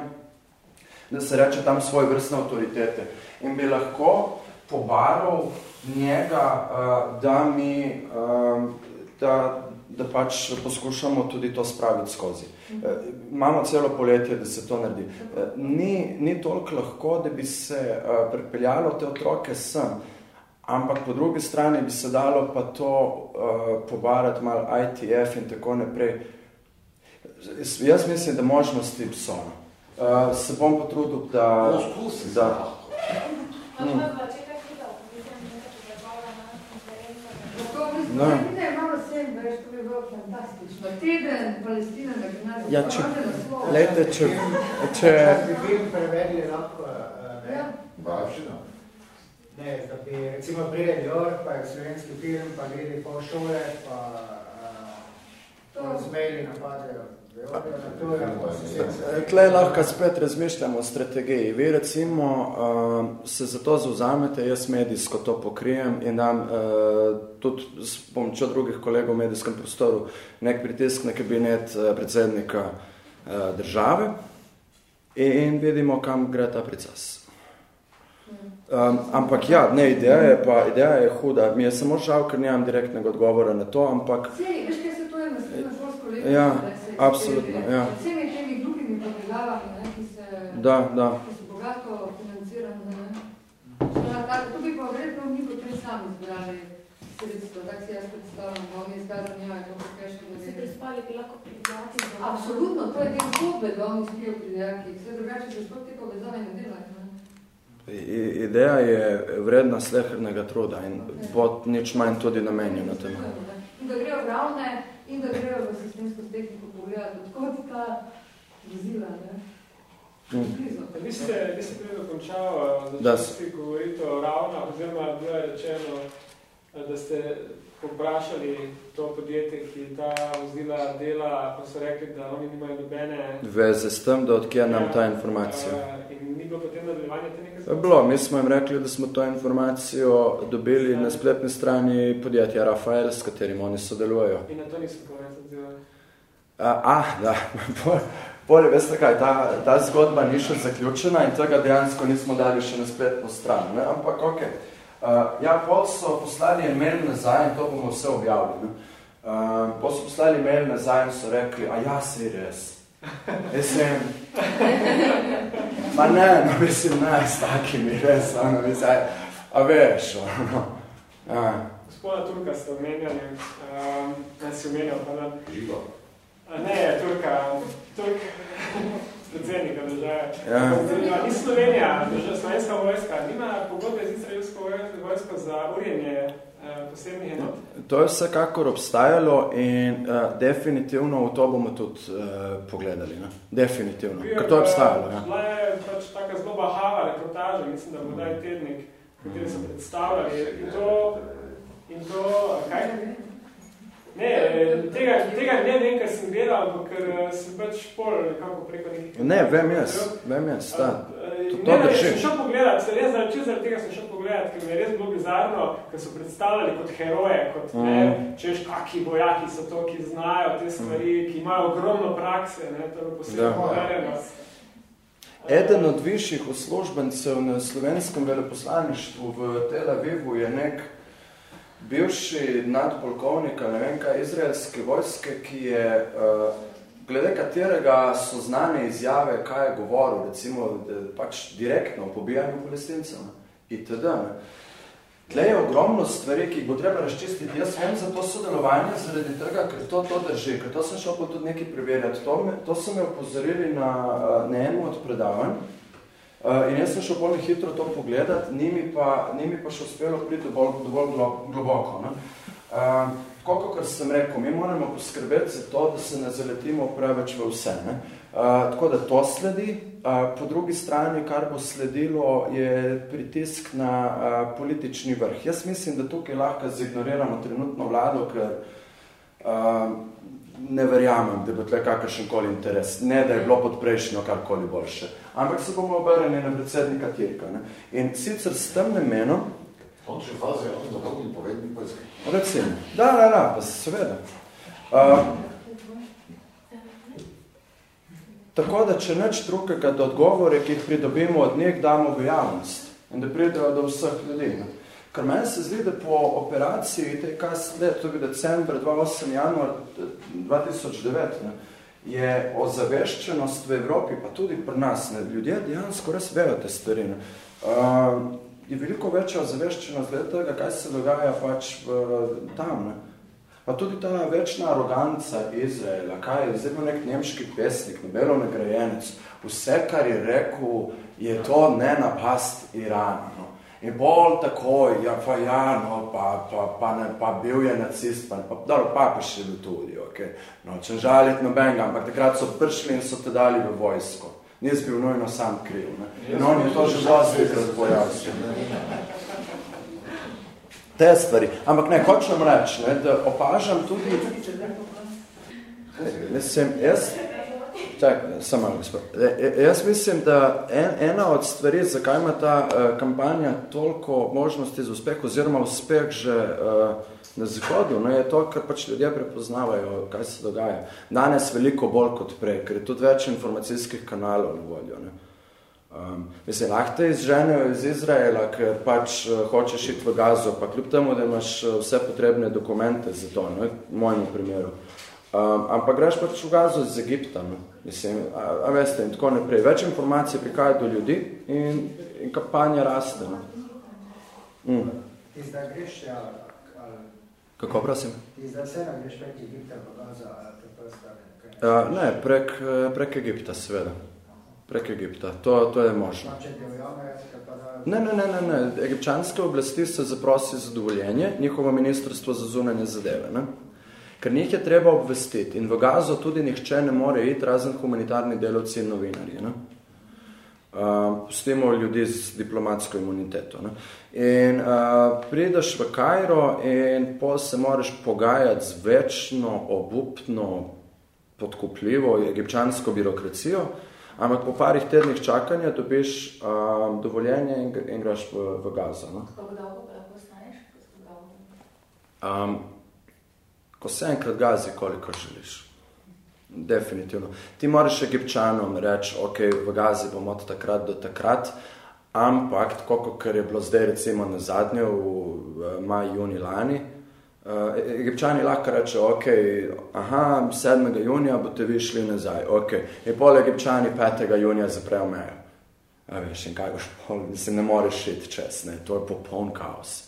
da se reče tam svoje vrstne avtoritete. In bi lahko pobaral njega, uh, da mi, um, da, da pač poskušamo tudi to spraviti skozi. Uh, imamo celo poletje, da se to naredi. Uh, ni, ni toliko lahko, da bi se uh, pripeljalo te otroke sem, ampak po drugi strani bi se dalo pa to pobarati malo ITF in tako naprej. Jaz- mislim, da možnosti so. Se bom potrudil, da... Poskusi da lahko. Zato mislim, No. da no. je malo sem, veš, to bi bilo fantastično. Teden Palestina na gimnaziji. Ja, pa če-. Lejte, če, če, Če bi film prevedli lahko, a, ne? Ja. Bavščina. Ne, da bi recimo pride Dior, pa je slovenski film, pa gledi pol šole, pa To- uh, zmejli napadejo. Tlej lahko spet razmišljamo o strategiji. Vi recimo uh, se za to zauzamete, jaz medijsko to pokrijem in dam uh, tudi s pomočjo drugih kolegov v medijskem prostoru nek pritisk na kabinet uh, predsednika uh, države in vidimo, kam gre ta proces. Um, ampak ja, ne, ideja je pa, ideja je huda. Mi je samo žal, ker nimam direktnega odgovora na to, ampak Sej, veš, kaj se to je na srednjo šolsko leto? Ja, ne, absolutno, se- ja. Vsemi temi drugimi povezavami, ne, ki se... da, da. ki so bogato financirane, ne. Tu bi pa verjetno mi potem sami zbrali sredstva, tako si jaz predstavljam, da oni zdaj zanimajo, kako keško da Se vem. prespali, bi lahko doma. Absolutno, to je del zgodbe, da oni spijo pri dijakih. Vse drugače se sploh te povezave ne delajo. Ne? Ideja je vredna slehernega truda in bo nič manj tudi namenjena temu. Da grejo v ravne in da grejo v sistemsko tehniko pogledati, odkot ta vozila, ne? Mm. Vi ste, vi ste prej dokončal, Da začeli s- ste govoriti o ravnah, oziroma bilo je rečeno, eh, da ste poprašali to podjetje, ki ta vozila dela, pa so rekli, da oni nimajo nobene... Veze s tem, da odkje nam ta informacija. Eh, In bilo potem nadaljevanje te neke Je bilo, mi smo jim rekli, da smo to informacijo dobili na spletni strani podjetja Rafael, s katerim oni sodelujejo. In na to nisem povedal odzivali. A, ah, da, <laughs> pol, veste kaj, ta, ta zgodba ni še zaključena in tega dejansko nismo dali še na spletno stran, ne? ampak ok. Uh, ja, pol so poslali e-mail nazaj in to bomo vse objavili. Ne? Uh, pol so poslali e-mail nazaj in so rekli, a ja, si res. Jaz sem, ma ne, no mislim, ne, s takimi res, ono, mislim, a veš, ono, ja. Gospoda Turka ste omenjali, um, ne si omenjal, pa da... Živo. A Ne, Turka, Turk, predsednika države. Ja. Zanima, Ni Slovenija, država slovenska vojska, nima pogodbe z izraelsko voj- vojsko za urjenje posebnih enot? To je vsekakor obstajalo in uh, definitivno v to bomo tudi uh, pogledali. Ne? Definitivno, ker to je obstajalo. Ja. Bila je pač taka zelo bahava reportaža, mislim, da bo daj tednik, kateri so predstavljali. In to, in to, kaj? Ne, tega, tega ne vem, ker sem gledal, ampak ker eh, sem pač pol nekako preko nekih... Ne, vem jaz, vem jaz, da. To, to ne, drži. sem šel pogledat, se res zaradi, čisto zaradi tega sem šel pogledat, ker mi je res bilo bizarno, ker so predstavljali kot heroje, kot ne, Mhm. češ, kaki vojaki so to, ki znajo te stvari, ki imajo ogromno prakse, ne, to je posebno Da. podarjeno. Eden od višjih uslužbencev na slovenskem veleposlaništvu v Tel Avivu je nek bivši nadpolkovnik, ne vem kaj, izraelske vojske, ki je, uh, glede katerega so znane izjave, kaj je govoril, recimo, pač direktno o pobijanju palestincev itd. Tle je ogromno stvari, ki bo treba razčistiti. Jaz vem za to sodelovanje zaradi tega, ker to, to drži, ker to sem šel pa tudi nekaj preverjati. To, me, to so me upozorili na, na eno od predavanj in jaz sem šel bolj hitro to pogledati, ni mi pa, ni mi pa še uspelo priti dovolj, dovolj globoko. Ne? Uh, koliko, kar sem rekel, mi moramo poskrbeti za to, da se ne zaletimo preveč v vse. Ne? Uh, tako da to sledi, Po drugi strani, kar bo sledilo, je pritisk na politični vrh. Jaz mislim, da tukaj lahko zignoriramo trenutno vlado, ker ne verjamem, da bo tle kakršen koli interes. Ne, da je bilo pod prejšnjo karkoli boljše. Ampak se bomo obrnili na predsednika Tirka. Ne? In sicer s tem namenom... On še fazi, on je dovolj povedni pa Recimo. Da, da, da, pa seveda. Uh, Tako da, če neč drugega, da odgovore, ki jih pridobimo od njih, damo v javnost in da pridejo do vseh ljudi. Ne. Ker meni se zdi, da po operaciji, te kaj sled, to bi decembr 28. januar 2009, ne, je ozaveščenost v Evropi, pa tudi pri nas, ne, ljudje dejansko res vejo te stvari. Ne. Uh, je veliko večja ozaveščenost glede tega, kaj se dogaja pač v, tam. Ne. Pa tudi ta večna aroganca Izraela, kaj je zdaj nek nemški pesnik, Nobelov nagrajenec, vse, kar je rekel, je to ne napast Irana. In bolj takoj, ja, pa ja, no, pa, pa, pa, ne, pa bil je nacist, pa, pa dobro, pa pa še bil tudi, ok. No, če žaliti nobenega, ampak takrat so prišli in so te dali v vojsko. Nis bil nujno sam kriv, ne. In on je to že dosti krat pojavil te stvari. Ampak ne, hočem reči, ne, da opažam tudi... Mislim, jaz... Čak, samo gospod. E, e, jaz mislim, da en, ena od stvari, zakaj ima ta uh, kampanja toliko možnosti za uspeh, oziroma uspeh že uh, na zahodu, ne, je to, ker pač ljudje prepoznavajo, kaj se dogaja. Danes veliko bolj kot prej, ker je tudi več informacijskih kanalov na voljo. Ne. Uh, Um, mislim, lahko te izženejo iz Izraela, ker pač uh, hočeš iti v Gazo, pa kljub temu, da imaš uh, vse potrebne dokumente za to, ne, v mojem primeru. Um, ampak greš pač v Gazo iz Egipta, ne. mislim, a, a veste, in tako naprej. Več informacij prihaja do ljudi in, in kampanja raste. Ne. Mm. Ti zdaj greš, ja, ali... Kako, prosim? Ti zdaj se nam greš prek Egipta v Gazo, ali te prsta? Uh, ne, prek, prek Egipta, seveda prek Egipta. To, to je možno. Ne, ne, ne, ne, ne. Egipčanske oblasti se zaprosi za dovoljenje, njihovo ministrstvo za zunanje zadeve. Ne? Ker njih je treba obvestiti in v Gazo tudi nihče ne more iti, razen humanitarni delovci in novinarji. Ne? Uh, pustimo ljudi z diplomatsko imuniteto. Ne? In uh, prideš v Kajro in pol se moraš pogajati z večno, obupno, podkupljivo egipčansko birokracijo, Ampak po parih tednih čakanja dobiš um, dovoljenje in, in greš v, v Gaza. No? Kako dolgo pa lahko staneš? Um, ko se enkrat gazi, koliko želiš. Definitivno. Ti moraš egipčanom reči, ok, v Gazi bomo od takrat do takrat, ampak tako, ker je bilo zdaj recimo na zadnjo v, v maj, juni lani, Uh, Egipčani lahko reče, ok, aha, 7. junija boste vi šli nazaj, ok. In pol Egipčani 5. junija zaprejo mejo. A veš, in kaj boš pol, mislim, ne moreš šiti čez, ne, to je popoln kaos.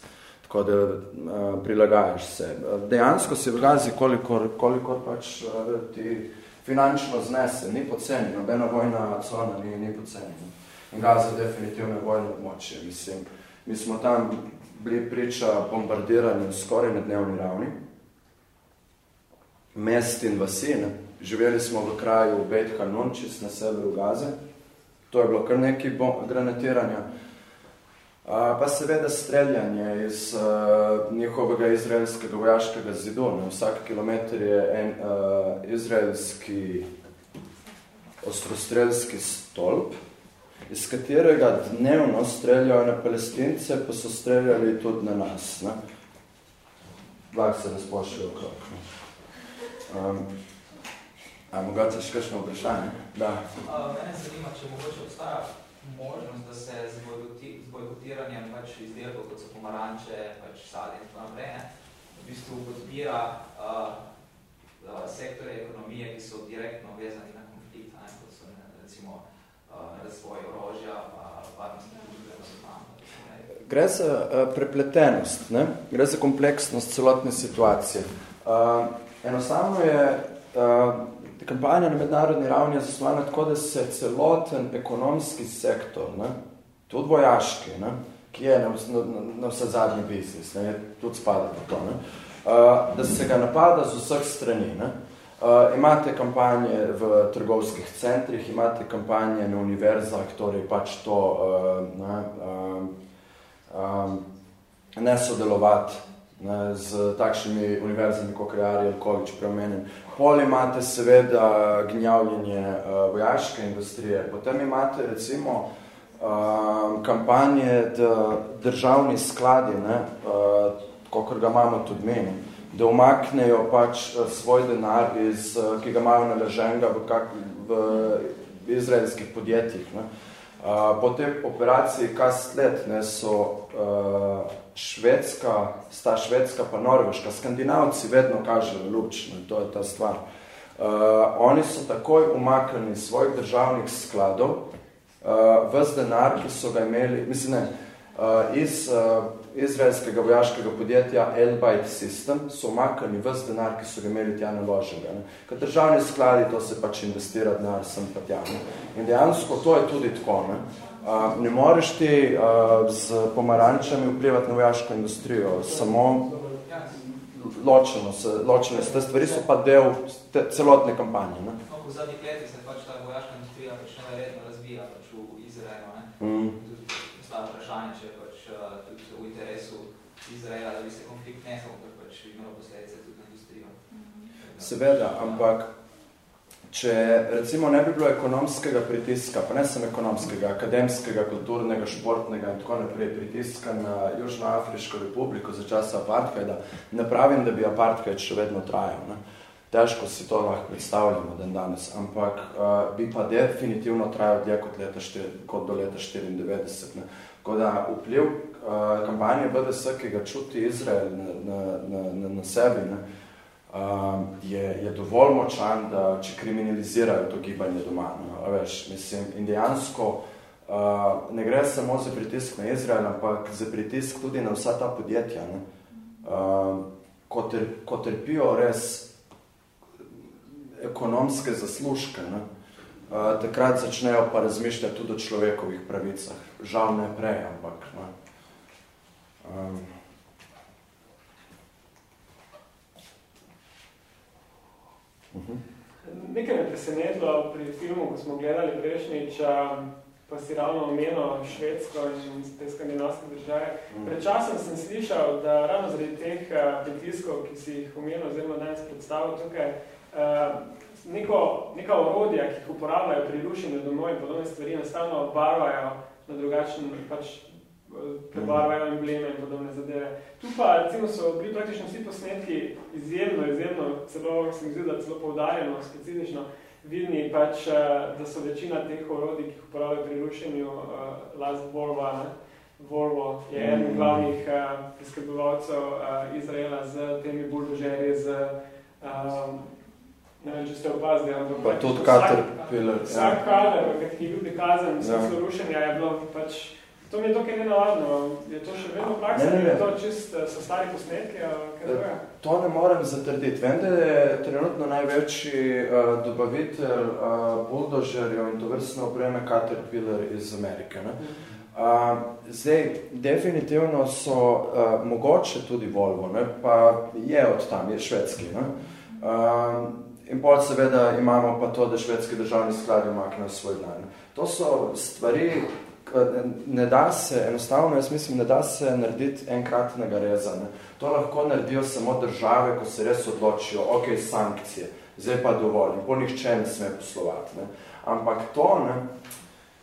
Tako da uh, prilagajaš se. Dejansko si v Gazi, kolikor, kolikor pač uh, ti finančno znese, ni poceni, nobena vojna cona ni, ni poceni. In Gaza je definitivno vojno območje, mislim. Mi smo tam bili priča bombardiranju skoraj na dnevni ravni. Mest in vasi, ne? živeli smo v kraju Bet Hanunčis na severu Gaze, to je bilo kar nekaj granatiranja. Pa seveda streljanje iz uh, njihovega izraelskega vojaškega zidu. Ne? Vsak kilometr je en uh, izraelski ostrostrelski stolp, iz katerega dnevno streljajo na palestince, pa so streljali tudi na nas. Ne? Vlak se razpošljajo okrog. Um, a mogoče še kakšno vprašanje? Da. A, mene zanima, če mogoče obstaja možnost, da se z, bojkoti, z bojkotiranjem pač izdelkov, kot so pomaranče, pač sadje in tako naprej, ne, v bistvu podpira uh, uh, sektore ekonomije, ki so direktno vezani na konflikt, ne, kot so ne, recimo uh, razvoj orožja, pa varnostne družbe, pa so tam. Gre za uh, prepletenost, ne? gre za kompleksnost celotne situacije. Uh, enostavno je uh, kampanja na mednarodni ravni zaslovana tako, da se celoten ekonomski sektor, ne? tudi vojaški, ne? ki je na, na, na vse zadnji biznis, ne? tudi spada po to, ne? Uh, da se ga napada z vseh strani. Ne? Uh, imate kampanje v trgovskih centrih, imate kampanje na univerzah, torej pač to uh, ne, uh, um, ne sodelovati ne, z takšnimi univerzami, kot je Ari Jelkovič preomenjen. Pol imate seveda gnjavljenje uh, vojaške industrije. Potem imate recimo um, kampanje, da državni skladi, ne, uh, kot ga imamo tudi meni, da umaknejo pač svoj denar, iz, ki ga imajo naleženega v, kak, v izraelskih podjetjih. Ne. Uh, po tej operaciji Kastlet ne, so uh, švedska, sta švedska pa norveška, skandinavci vedno kažejo luč, ne, to je ta stvar. Uh, oni so takoj umaknili svojih državnih skladov uh, vz denar, ki so ga imeli, mislim ne, uh, iz uh, izraelskega vojaškega podjetja Elbite System so umaknili vz denar, ki so ga imeli tja naloženega. Ne. Kad državni skladi, to se pač investira denar sem pa tja. Ne. In dejansko to je tudi tako. Ne. Uh, ne moreš ti uh, z pomarančami vplivati na vojaško industrijo, samo ločeno se, ločeno se. Te stvari so pa del te, celotne kampanje. Ne? V zadnjih letih se pač ta vojaška industrija pač neverjetno razvija pač v Izraelu. Ne? Mm. Tudi ostalo vprašanje, če je pač uh, tudi v interesu Izraela, da bi se konflikt nesel, ker pač bi imelo posledice tudi na industrijo. Seveda, ampak če recimo ne bi bilo ekonomskega pritiska, pa ne samo ekonomskega, akademskega, kulturnega, športnega in tako naprej pritiska na Južnoafriško republiko za časa apartheida, ne pravim, da bi apartheid še vedno trajal. Ne? Težko si to lahko predstavljamo dan danes, ampak uh, bi pa definitivno trajal dlje kot, leta štir, kot do leta 94. Ne? Tako da vpliv uh, kampanje BDS, ki ga čuti Izrael na, na, na, na, sebi, ne? um, je, je dovolj močan, da če kriminalizirajo to gibanje doma. No, veš, mislim, in dejansko uh, ne gre samo za pritisk na Izrael, ampak za pritisk tudi na vsa ta podjetja, ne? Uh, ko, ter, ko trpijo res ekonomske zaslužke, ne? Uh, takrat začnejo pa razmišljati tudi o človekovih pravicah. Žal ne prej, ampak ne? Um, Mhm. Nekaj me presenetilo pri filmu, ko smo gledali prejšnjič, pa si ravno omenil Švedsko in te skandinavske države. Mhm. Pred časom sem slišal, da ravno zaradi teh pritiskov, ki si jih omenil, oziroma danes predstavil tukaj, neko, neka orodja, ki jih uporabljajo pri rušenju domov in podobne stvari, enostavno barvajo na drugačen pač prebarvajo embleme in podobne zadeve. Tu pa recimo so bili praktično vsi posnetki izjemno, izjemno, celo se mi zdi, da celo poudarjeno, specifično vidni, pač, da so večina teh orodij, ki jih uporabljajo pri rušenju uh, Last Volvo, ne? Volvo je eden Mm. glavnih uh, priskrbovalcev uh, Izraela z temi buldožerji, z um, ne vem, če ste opazili, ampak Pa pač tudi vsak- Caterpillar, ja. Vsak kader, ki je bil prikazan, Ja. ja. rušenja je bilo pač To mi je dokaj nenavadno. Je to še vedno praksa, Ne, ne, ne. je to čist, eh, so stari posnetki, druga? To ne morem zatrditi. Vem, da je trenutno največji uh, dobavitelj uh, buldožerjev in tovrstne opreme Caterpillar iz Amerike. Ne? Uh, zdaj, definitivno so uh, mogoče tudi Volvo, ne? pa je od tam, je švedski. Ne? Uh, in pol seveda imamo pa to, da švedski državni skladi umaknejo svoj denar. To so stvari, ne da se, enostavno jaz mislim, ne da se narediti enkratnega reza. Ne. To lahko naredijo samo države, ko se res odločijo, ok, sankcije, zdaj pa dovolj, po nihče ne sme poslovati. Ne. Ampak to, ne,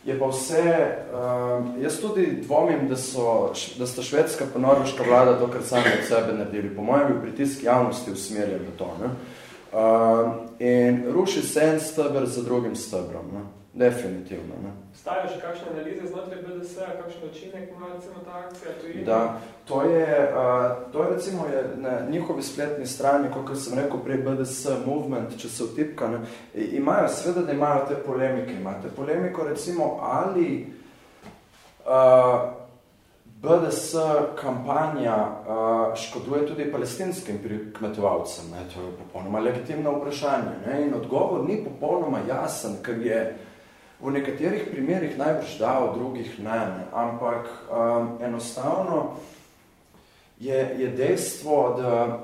je pa vse, uh, jaz tudi dvomim, da, so, da sta švedska pa norveška vlada to, kar sami od sebe naredili. Po mojem bi pritisk javnosti usmerjali v to. Ne. Uh, in ruši se en stebr za drugim stebrom. Ne. Definitivno. Ne. Stavijo še kakšne analize znotraj BDS-a, kakšen učinek ima recimo ta akcija tujina? Da, to je, uh, to je recimo je na njihovi spletni strani, kot sem rekel prej, BDS Movement, če se vtipka, ne, imajo, sveda, da imajo te polemike, imate polemiko recimo, ali uh, BDS kampanja uh, škoduje tudi palestinskim kmetovalcem, ne, to je popolnoma legitimno vprašanje, ne, in odgovor ni popolnoma jasen, ker je v nekaterih primerih najbrž da, v drugih ne, ne. ampak um, enostavno je, je dejstvo, da,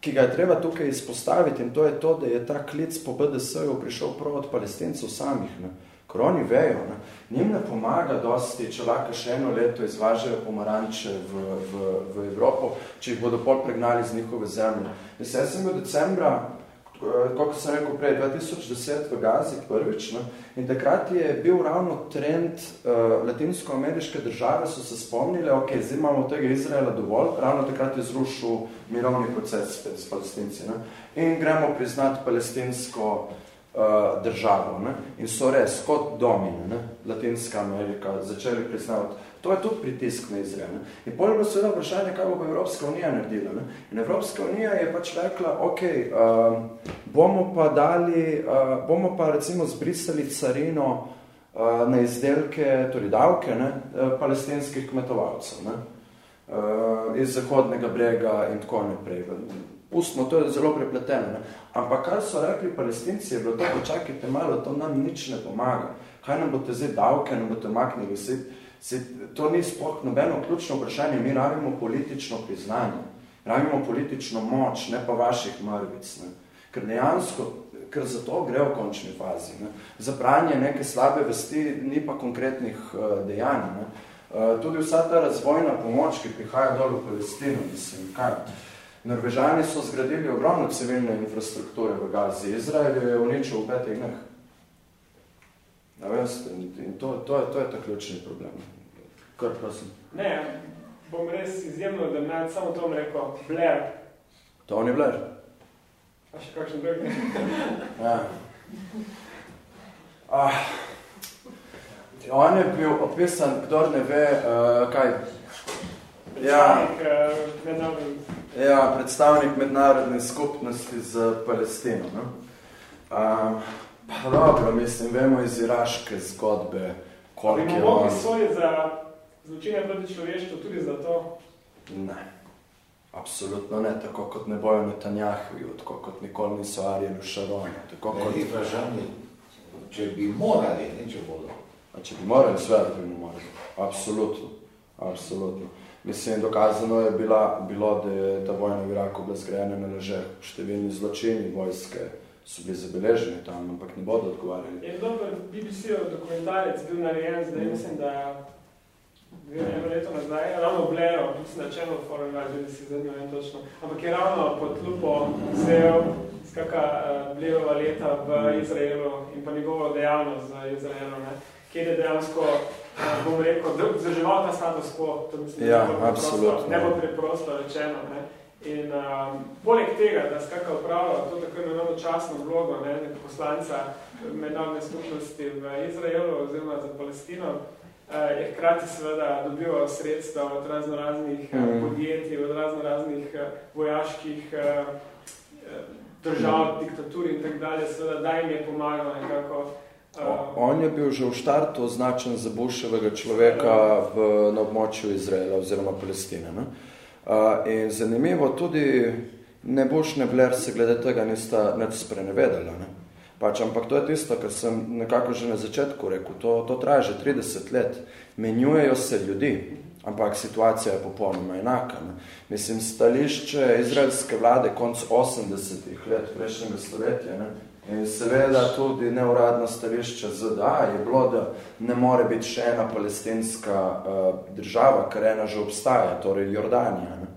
ki ga je treba tukaj izpostaviti in to je to, da je ta klic po BDS-ju prišel prav od palestincev samih, ne. ker oni vejo, ne. njim ne pomaga dosti, če lahko še eno leto izvažajo pomaranče v, v, v Evropo, če jih bodo pol pregnali z njihove zemlje. Jaz sem bil decembra kot sem rekel prej, 2010 v Gazi prvič, ne, in takrat je bil ravno trend uh, latinsko-ameriške države, so se spomnili, ok, zdaj imamo tega Izraela dovolj, ravno takrat je zrušil mirovni proces spet s palestinci, ne, in gremo priznati palestinsko uh, državo, ne, in so res, kot domine, ne, Latinska Amerika, začeli priznavati To je tudi pritisk na Izrael. Ne? In potem je seveda vprašanje, kaj bo Evropska unija naredila. Ne? In Evropska unija je pač rekla, ok, uh, bomo pa dali, uh, bomo pa recimo zbrisali carino uh, na izdelke, torej davke, ne? Uh, palestinskih kmetovalcev. Ne? Uh, iz zahodnega brega in tako naprej. Pustimo, to je zelo prepleteno. Ne? Ampak kar so rekli palestinci, je bilo to, počakajte malo, to nam nič ne pomaga. Kaj nam boste zdaj davke, nam boste maknili vsi? Se, to ni sploh nobeno ključno vprašanje, mi rabimo politično priznanje, rabimo politično moč, ne pa vaših mrvic. Ne. Ker dejansko, ker za to gre v končni fazi. Ne. Za pranje neke slabe vesti ni pa konkretnih uh, dejanj. Ne. Uh, tudi vsa ta razvojna pomoč, ki prihaja dol v Palestino, mislim, kaj? Norvežani so zgradili ogromno civilne infrastrukture v Gazi. Izrael je uničil v petih dneh. Ja, veste, in to, to, je, to je ta ključni problem. Kar prosim. Ne, bom res izjemno, da me samo to rekel, Blair. Tony Blair. A še kakšen drugi? ja. Ah. On je bil opisan, kdor ne ve, uh, kaj. Predstavnik ja. uh, mednarodne. Ja, predstavnik mednarodne skupnosti z Palestino. No? Uh, Pa dobro, mislim, vemo iz iraške zgodbe, koliko je on... Ali za zločine proti človeštvo tudi za to? Ne. Absolutno ne, tako kot ne bojo Netanjahu, tako kot nikoli niso Arielu Šaroni. Tako ne, kot... vprašanje, če bi morali, ne če bodo. A če bi morali, sve bi morali. Absolutno. Absolutno. Mislim, dokazano je bila, bilo, da je ta vojna v Iraku bila zgrajena na ležeh. Številni zločini vojske, so bili zabeleženi tam, ampak ne bodo odgovarjali. Je dober BBC-ov dokumentarec bil narejen, zdaj mislim, da je eno leto nazaj, ravno Blairo, mislim, da Channel 4 da si zdaj ne točno, ampak je ravno pod lupo vzel skaka uh, Blairova leta v Izraelu in pa njegovo dejavnost za Izraelu, ne, kjer je dejansko, uh, bom rekel, zažival ta status quo, to mislim, ja, ne bo preprosto rečeno, ne, In um, poleg tega, da skaka upravlja to tako imenovno časno vlogo ne, poslanca mednarodne skupnosti v Izraelu oziroma za Palestino, uh, je hkrati seveda dobival sredstva od razno raznih uh, mm. podjetij, od razno raznih uh, vojaških uh, držav, mm. diktatur in tak dalje, seveda, da jim je pomagal nekako. Uh, On je bil že v štartu označen za Buševega človeka v, na območju Izraela oziroma Palestine. Ne? In zanimivo, tudi ne boš ne Blair se glede tega nista neč sprenevedala. Ne? Pač, ampak to je tisto, kar sem nekako že na začetku rekel. To, to traja že 30 let. Menjujejo se ljudi, ampak situacija je popolnoma enaka. Ne? Mislim, stališče izraelske vlade konc 80-ih let prejšnjega stoletja, ne? In seveda tudi neuradno stališče ZDA je bilo, da ne more biti še ena palestinska uh, država, ker ena že obstaja, torej Jordanija. Ne?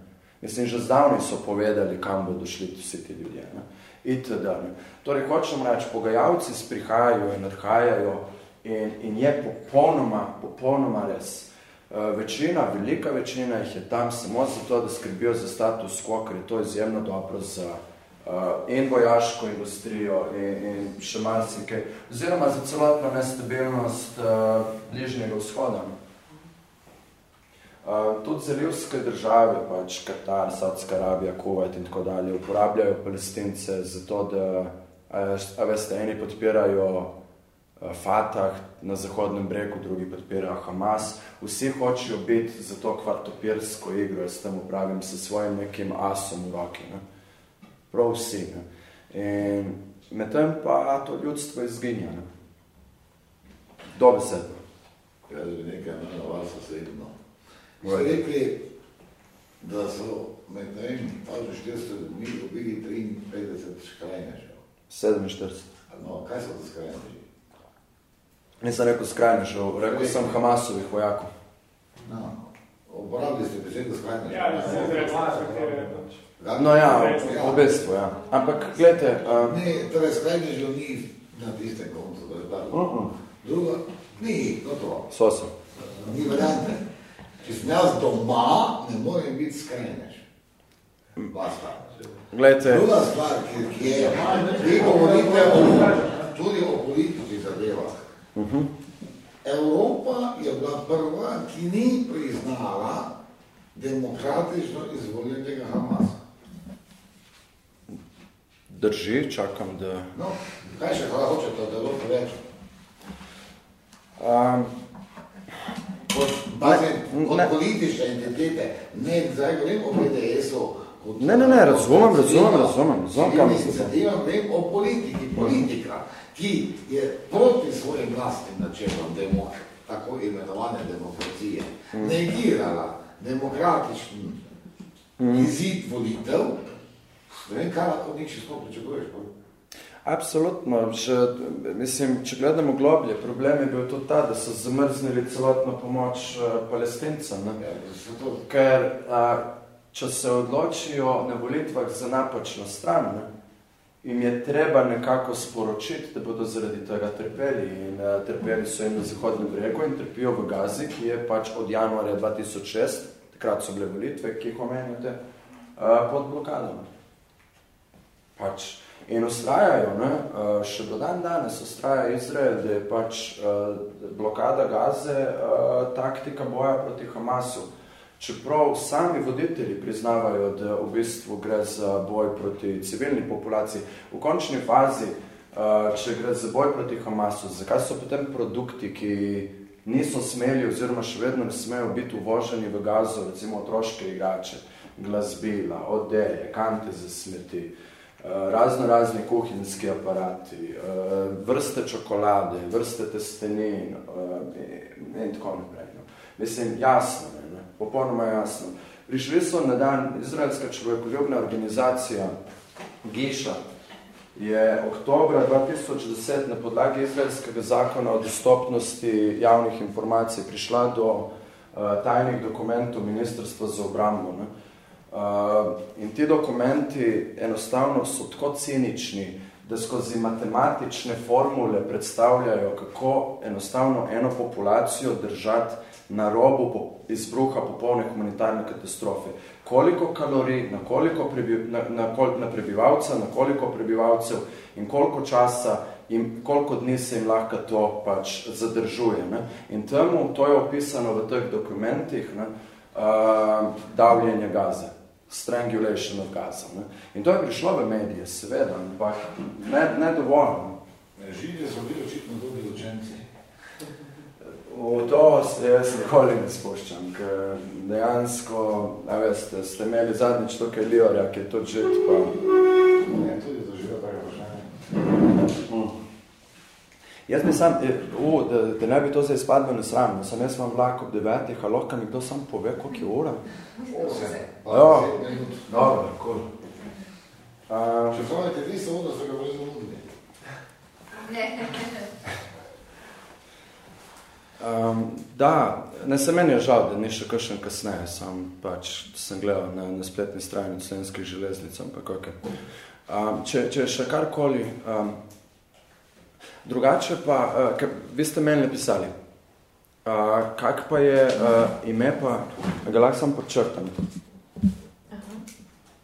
Mislim, že zdavni so povedali, kam bodo šli vsi ti ljudje. Ne? Itd. Ne? Torej, hočem reči, pogajalci sprihajajo in odhajajo in, in je popolnoma, popolnoma res. Uh, večina, velika večina jih je tam samo zato, da skrbijo za status quo, ker je to izjemno dobro za in vojaško industrijo in, in še marsikaj, oziroma za celotno nestabilnost uh, bližnjega vzhoda. Uh, tudi zalivske države, pač Katar, Saudska Arabija, Kuwait in tako dalje, uporabljajo palestince zato, da, a, a veste, eni podpirajo uh, Fatah na Zahodnem bregu, drugi podpirajo Hamas. Vsi hočejo biti za to kvartopirsko igro, jaz tam upravim se svojim nekim asom v roki. Ne? Prav vsi. Ne? In medtem pa to ljudstvo izginja. Ne? Dobesedno. Kaj je nekaj na vas osebno? Ste rekli, da so med tem 400 dni dobili 53 škrajnežev. 47. No, kaj so to skrajneži? Nisem rekel skrajnežev, rekel sem Hamasovih vojakov. No, uporabili ste besedo skrajnežev. Ja, ali se izrečeno, katere pač. No ja, v bistvu, ja. Ampak, gledajte... Uh, Ne, torej skrajnežev ni na tistem koncu, da je tako. uh -uh. Drugo, ni, gotovo. So se. Ni variante. Če sem jaz doma, ne morem biti skrajnež. Basta. Gledajte, Druga stvar, ki, ki je, vi govorite o, tudi o politiki zadevah. uh -huh. Evropa je bila prva, ki ni priznala demokratično izvoljenega Hamasa. Drži, čakam, da... No, kaj še hvala hočete, da lahko rečem? Um, Kot, bazen, Ne. kot politične entitete, ne, zdaj govorim o BDS-u. kot- Ne, ne, ne, razumem, razumem, razumem, razumem, kaj civilna mislite. iniciativa, govorim o politiki, politika, ki je proti svojim vlastnim načelom demo, tako imenovane demokracije, Mm. negirala demokratični izid volitev, ne vem, kaj lahko nič sploh pričakuješ. Absolutno, že, mislim, če gledamo globlje, problem je bil tudi ta, da so zamrznili celotno pomoč uh, palestincem. Ne? Ja, to, Ker a, če se odločijo na volitvah za napačno stran, ne, jim je treba nekako sporočiti, da bodo zaradi tega trpeli. In a, trpeli so jim na Zahodnem bregu in trpijo v Gazi, ki je pač od januarja 2006, takrat so bile volitve, ki jih omenjate, pod blokadom. Pač. In ustrajajo, ne, a, še do dan danes ustraja Izrael, da je pač a, blokada Gaze a, taktika boja proti Hamasu. Čeprav sami voditelji priznavajo, da v bistvu gre za boj proti civilni populaciji, v končni fazi, uh, če gre za boj proti Hamasu, zakaj so potem produkti, ki niso smeli oziroma še vedno smejo biti uvoženi v gazo, recimo otroške igrače, glasbila, odeje, kante za smeti, uh, razno razni kuhinjski aparati, uh, vrste čokolade, vrste testenin uh, in, tako naprej. No. Mislim, jasno, ne, ne, popolnoma jasno. Prišli so na dan Izraelska človekoljubna organizacija Giša, je oktobra 2010 na podlagi izraelskega zakona o dostopnosti javnih informacij prišla do uh, tajnih dokumentov Ministrstva za obrambo. Ne. Uh, in ti dokumenti enostavno so tako cinični, da skozi matematične formule predstavljajo, kako enostavno eno populacijo držati na robu izbruha popolne humanitarne katastrofe. Koliko kalorij, na, koliko prebi, na, na, kol, na prebivalca, na koliko prebivalcev in koliko časa in koliko dni se jim lahko to pač zadržuje. Ne? In temu, to je opisano v teh dokumentih, ne? Uh, davljenje gaze, strangulation of Gaza. Ne? In to je prišlo v medije, seveda, ampak ne, ne dovolj. Ne? Židje so bili očitno tudi učenci. V to se jaz nikoli ne spuščam, ker dejansko, a veste, ste imeli zadnjič tukaj Liorja, ki je tudi žit, pa... Ne, tudi doživel tako vprašanje. Mm. Jaz bi sam, eh, u, da, da ne bi to zdaj spadlo nesramno, sem jaz vam vlak ob devetih, a lahko nekdo sam pove, koliko je ura? Osem, Ja. Dobro. Uh, Če pravite, vi so da so ga brez zamudili. Ne. Um, da, ne se meni je žal, da ni še kakšen kasneje, sam pač sem gledal na, na spletni strani slovenskih železnic, ampak ok. Um, če, če je še karkoli, um, drugače pa, uh, ker vi ste meni napisali, uh, kak pa je uh, ime pa, ga lahko sam podčrtam.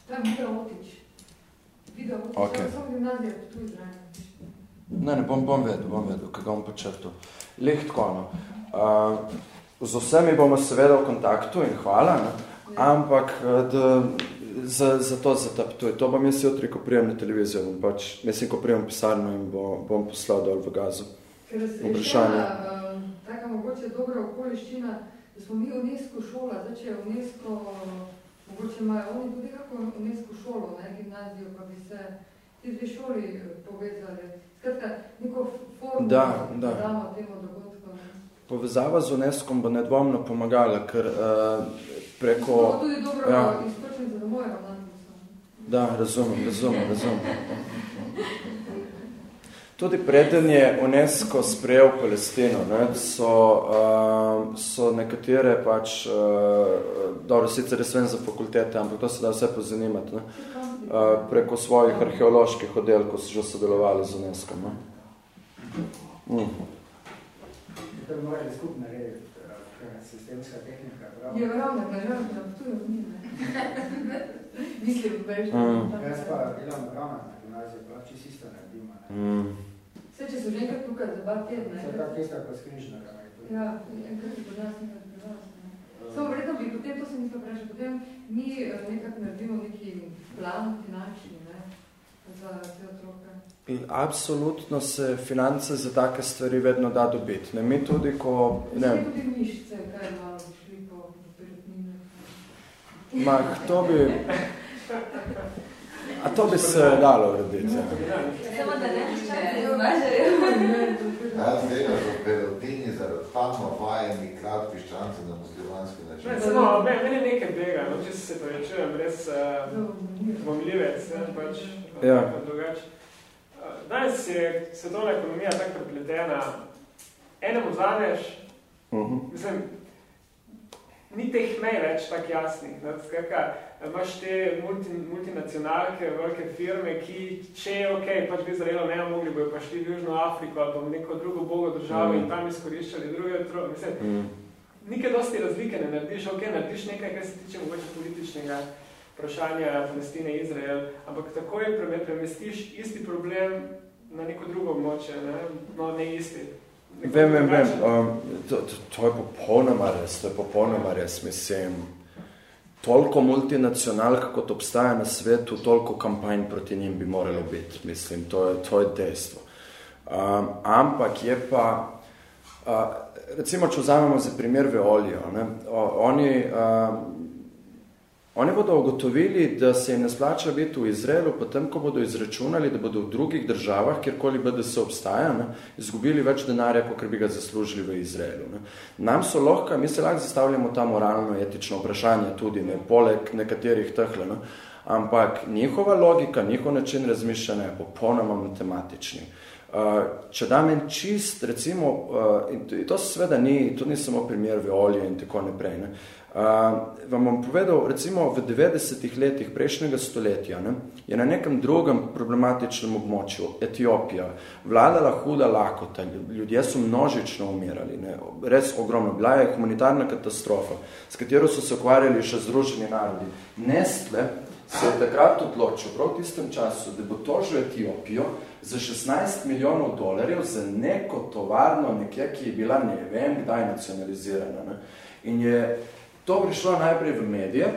To je Miro Otič. Video, Ok. samo gimnazija, tu izraja. Ne, ne, bom, bom vedel, bom vedel, kaj ga bom počrtil. Leh tako, no. Uh, z vsemi bomo seveda v kontaktu in hvala, ne? ampak eh, da, za, za to, za ta, to, to bom jaz jutri, ko prijem na televizijo, bom pač, mislim, ko prijem v pisarno in bo, bom poslal dol v gazu. Ker se Vprašanje. um, taka mogoče dobra okoliščina, da smo mi UNESCO šola, zdaj če je UNESCO, mogoče imajo oni tudi kako UNESCO šolo, ne, gimnazijo, pa bi se ti dve šoli eh, povezali. Skratka, neko formulo Da, da. damo temu dogodku. ne. Povezava z UNESCO bo nedvomno pomagala, ker uh, preko... To tudi dobro ja. Moje ravnanje. Da, razumem, razumem, razumem. Tudi preden je UNESCO sprejel Palestino, ne, so, uh, so nekatere pač, uh, dobro, sicer res vem za fakultete, ampak to se da vse pozanimati, ne, uh, preko svojih arheoloških oddelkov so že sodelovali z UNESCO. Ne. Mm. To bi morali skupno narediti, sistemska tehnika. Prav. Je ravno, <laughs> da je ravno, da tu je ni, ne. Mislim, veš. Mm. Jaz pa delam ravno na gimnaziji, pa čisto isto naredimo. ne. Mm. Vse, če so že enkrat tukaj za dva tedna. Vse tako isto kot s Križnarjem. je. Ja, enkrat je nas, enkrat pri vas. ne. Samo verjetno bi potem, to se nisem vprašal, potem mi eh, nekako naredimo neki plan finančni, ne, za te otroke. In absolutno se finance za take stvari vedno da dobiti. Ne, mi tudi, ko... Ne, tudi mišice, kaj perutnine. Ma, to bi... A to bi se dalo urediti. ja. Samo da ne. Jaz delaš v perotini zaradi fama vajeni krat piščance na muslimanski Ne, način. samo, meni meni nekaj bega, no, če se povečujem, res uh, dvomljivec, ne, pač, Ja. drugače. Uh, Danes je svetovna ekonomija tako prepletena. Enemu vzameš, Mhm. mislim, ni teh mej več tako jasnih. Ne, skratka, imaš te multi, multinacionalke, velike firme, ki, če je ok, pač bi Izraelo ne mogli, bojo pa šli v Južno Afriko ali pa v neko drugo bogo državo Mm. in tam izkoriščali druge otroke. Mislim, Mm. Nekaj dosti razlike ne narediš, ok, narediš nekaj, kar se tiče mogoče političnega vprašanja Palestine, Izrael, ampak takoj pre- premestiš isti problem na neko drugo območje, ne, no ne isti. Vem, vem, vem. Um, to, to, to je popolnoma res, to je popolnoma res, mislim. Toliko multinacionalk, kot obstaja na svetu, toliko kampanj proti njim bi moralo biti, mislim, to je, to je dejstvo. Um, ampak je pa, uh, recimo, če vzamemo za primer Veolijo, ne, o, oni, um, Oni bodo ugotovili, da se jim ne splača biti v Izraelu, potem, ko bodo izračunali, da bodo v drugih državah, kjerkoli BDS obstaja, ne, izgubili več denarja, kot bi ga zaslužili v Izraelu. Ne. Nam so lahko, mi se lahko zastavljamo ta moralno-etično vprašanje tudi, ne, poleg nekaterih tehle, ne, ampak njihova logika, njihov način razmišljanja je popolnoma matematični. Uh, če dam en čist, recimo, uh, in to, to seveda ni, to ni samo primer Veolije in tako naprej, ne, Uh, vam bom povedal, recimo v 90-ih letih prejšnjega stoletja ne, je na nekem drugem problematičnem območju, Etiopija, vladala huda lakota, ljudje so množično umirali, ne, res ogromno, bila je humanitarna katastrofa, s katero so se ukvarjali še združeni narodi. Nestle se je takrat odločil, prav v tistem času, da bo tožil Etiopijo za 16 milijonov dolarjev za neko tovarno nekje, ki je bila ne vem kdaj nacionalizirana. Ne. In je to prišlo najprej v medije,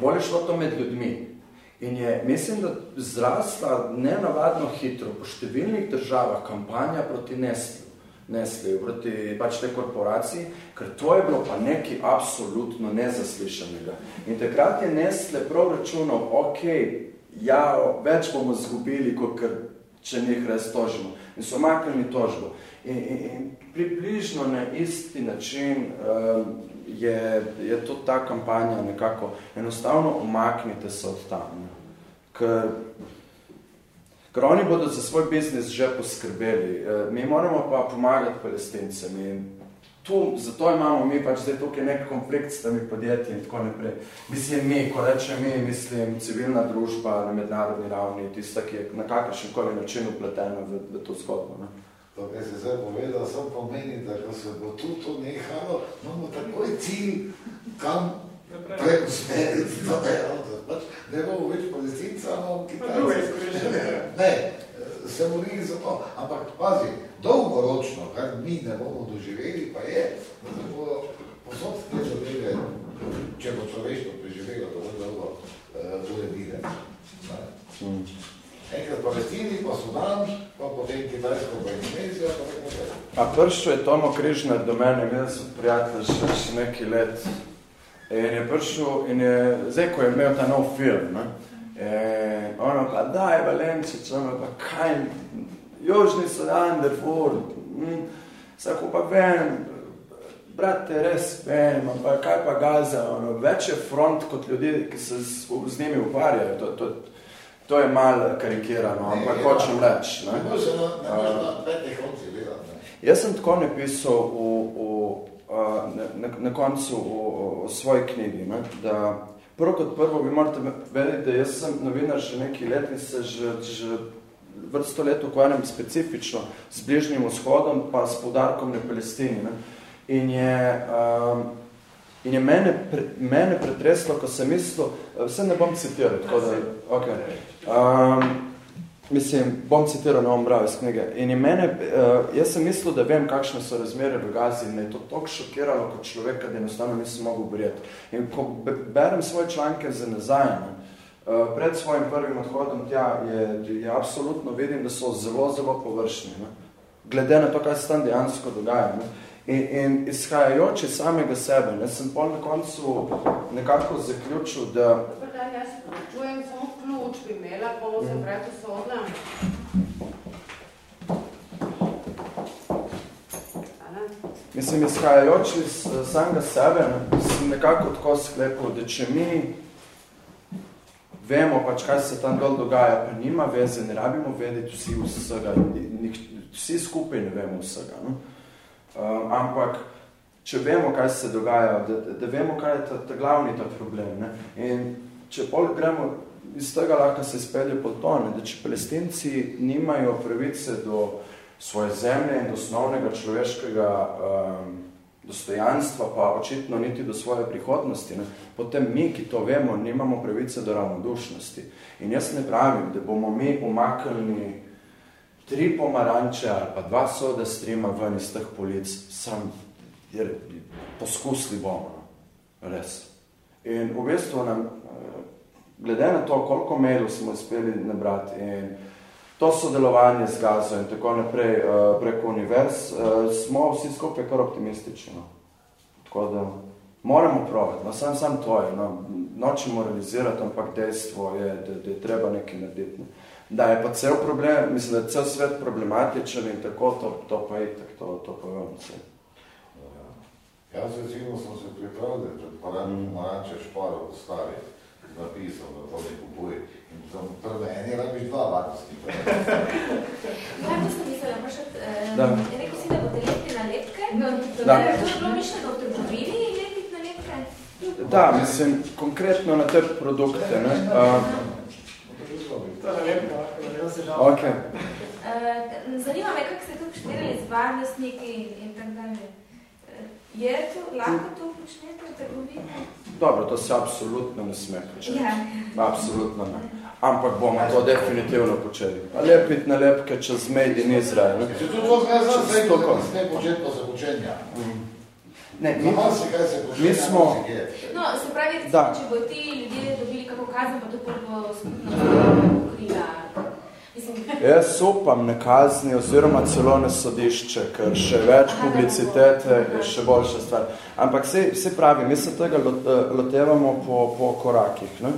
bolje šlo to med ljudmi. In je, mislim, da zrasla nenavadno hitro po številnih državah kampanja proti Nestlju, Nestlju, proti pač te korporaciji, ker to je bilo pa nekaj absolutno nezaslišanega. In takrat je Nestle prav računal, ok, ja, več bomo zgubili, kot ker, če njih res tožimo. In so maknili tožbo. In, in, in približno na isti način um, je, je tudi ta kampanja nekako enostavno umaknite se od tam. Ker, ker oni bodo za svoj biznis že poskrbeli. E, mi moramo pa pomagati palestincem. In tu, zato imamo mi pač zdaj tukaj nek konflikt s temi podjetji in tako naprej. Mislim mi, ko rečem mi, mislim civilna družba na mednarodni ravni, tista, ki je na kakršen koli način upletena v, v to zgodbo. Ne. To, kar si zdaj povedal, samo pomeni, da ko se bo tu to nehalo, imamo takoj cilj, kam preusmeriti to dejavnost. Pač da imamo več palestinca, druge kitajce. izkoriščenje. Ne, se mori za to, ampak pazi, dolgoročno, kar mi ne bomo doživeli, pa je, da se bodo posod te zadeve, če bo človeštvo preživelo dovolj dolgo, eh, uredile. Ne? Enkrat Palestini, pa Sudan, pa potem Kitajsko, pa Indonezija, pa tako naprej. A prišel je Tomo Križnar do mene, imel sem prijatelj še, še neki let. In je prišel in je, zdaj, ko je imel ta nov film, ne, je, ono pa, daj Valenčič, ono pa, kaj, Južni Sudan, Darfur, mm, vsako pa vem, brate, res vem, ampak kaj pa Gaza, ono, več je front kot ljudi, ki se z, z njimi ukvarjajo, to, to, to je malo karikirano, ampak hočem reči. Ne ne boš na petih koncih gledati. ne. Jaz sem tako napisal v, v, a, na, na, na koncu v, v svoji knjigi, ne, da prvo kot prvo bi morate vedeti, da jaz sem novinar že nekaj let in se že, že vrsto let ukvarjam specifično s bližnjim vzhodom, pa s poudarkom na Palestini. Ne. In je, um, in je mene, pre, mene pretreslo, ko sem mislil, vse ne bom citiral, tako da, okay. Um, Mislim, bom citiral, ne bom bral iz knjige. In je mene, uh, jaz sem mislil, da vem, kakšne so razmere v Gazi in me je to toliko šokiralo kot človeka, da enostavno nisem mogel verjeti. In ko be- berem svoje članke za nazaj, ne, uh, pred svojim prvim odhodom tja, je, je absolutno vidim, da so zelo, zelo površni. Ne. Glede na to, kaj se tam dejansko dogaja. Ne. In, in izhajajoči samega sebe, ne, sem pol na koncu nekako zaključil, da Dobar dan, jaz se samo ključ bi imela, pa bom se vrat usodila. Ana? Mislim, izhajajoč iz eh, samega sebe, ne, sem nekako tako sklepal, da če mi vemo pač, kaj se tam dol dogaja, pa nima veze, ne rabimo vedeti vsi vsega, nik, vsi skupaj ne vemo vsega. No? Um, ampak, če vemo, kaj se dogaja, da, da, da vemo, kaj je ta, ta glavni ta problem. Ne? In če pol gremo iz tega lahko se izpelje pod to, ne? da če palestinci nimajo pravice do svoje zemlje in do osnovnega človeškega um, dostojanstva, pa očitno niti do svoje prihodnosti, ne? potem mi, ki to vemo, nimamo pravice do ravnodušnosti. In jaz ne pravim, da bomo mi umaknili tri pomaranče ali pa dva soda strima ven iz teh polic, sam jer poskusili bomo, no. res. In v bistvu nam, glede na to, koliko mailov smo uspeli nabrati in to sodelovanje z Gazo in tako naprej eh, preko univerz, eh, smo vsi skupaj kar optimistični. No. Tako da moramo provati, no, sam, sam to je, no, nočemo realizirati, ampak dejstvo je, da, da je treba nekaj narediti. Ne. Da je pa cel problem, mislim, da je cel svet problematičen in tako, to, to pa je itak, to, to pa vem vse. Jaz recimo sem se pripravil, da pred paradom mm. Maranče Šparov stari, napisal, da to ne kupuje. In tam prve eni rabiš dva vatnosti. Kaj to sem mislila vprašati? Um, Da. je rekel si, da boste lepili nalepke? No, Da. Je to bilo mišljeno v trgovini lepiti nalepke? Da, mislim, konkretno na te produkte, ne. Uh, To je nalepka, To se žal. okay. Uh, zanima me, kako ste to počnili z varnostniki in, in tak dalje. Je to, lahko to počnete v trgovini? Dobro, to se absolutno ne sme početi. Ja. Absolutno ne. Ampak bomo to definitivno počeli. A lepiti nalepke čez Made in Izrael. Če tudi to zdaj toliko. to ne početi, pa se počenja. Ne, mi, Zama se kaj se mi smo-. No, se pravi, recimo, Da. če bo ti ljudje dobili kako kazen, pa to skupnost pokrila. Mislim, Jaz upam na kazni oziroma celo na sodišče, ker še več publicitete je še boljša stvar. Ampak se, se pravi, mi se tega eh, lotevamo po, po korakih. Ne?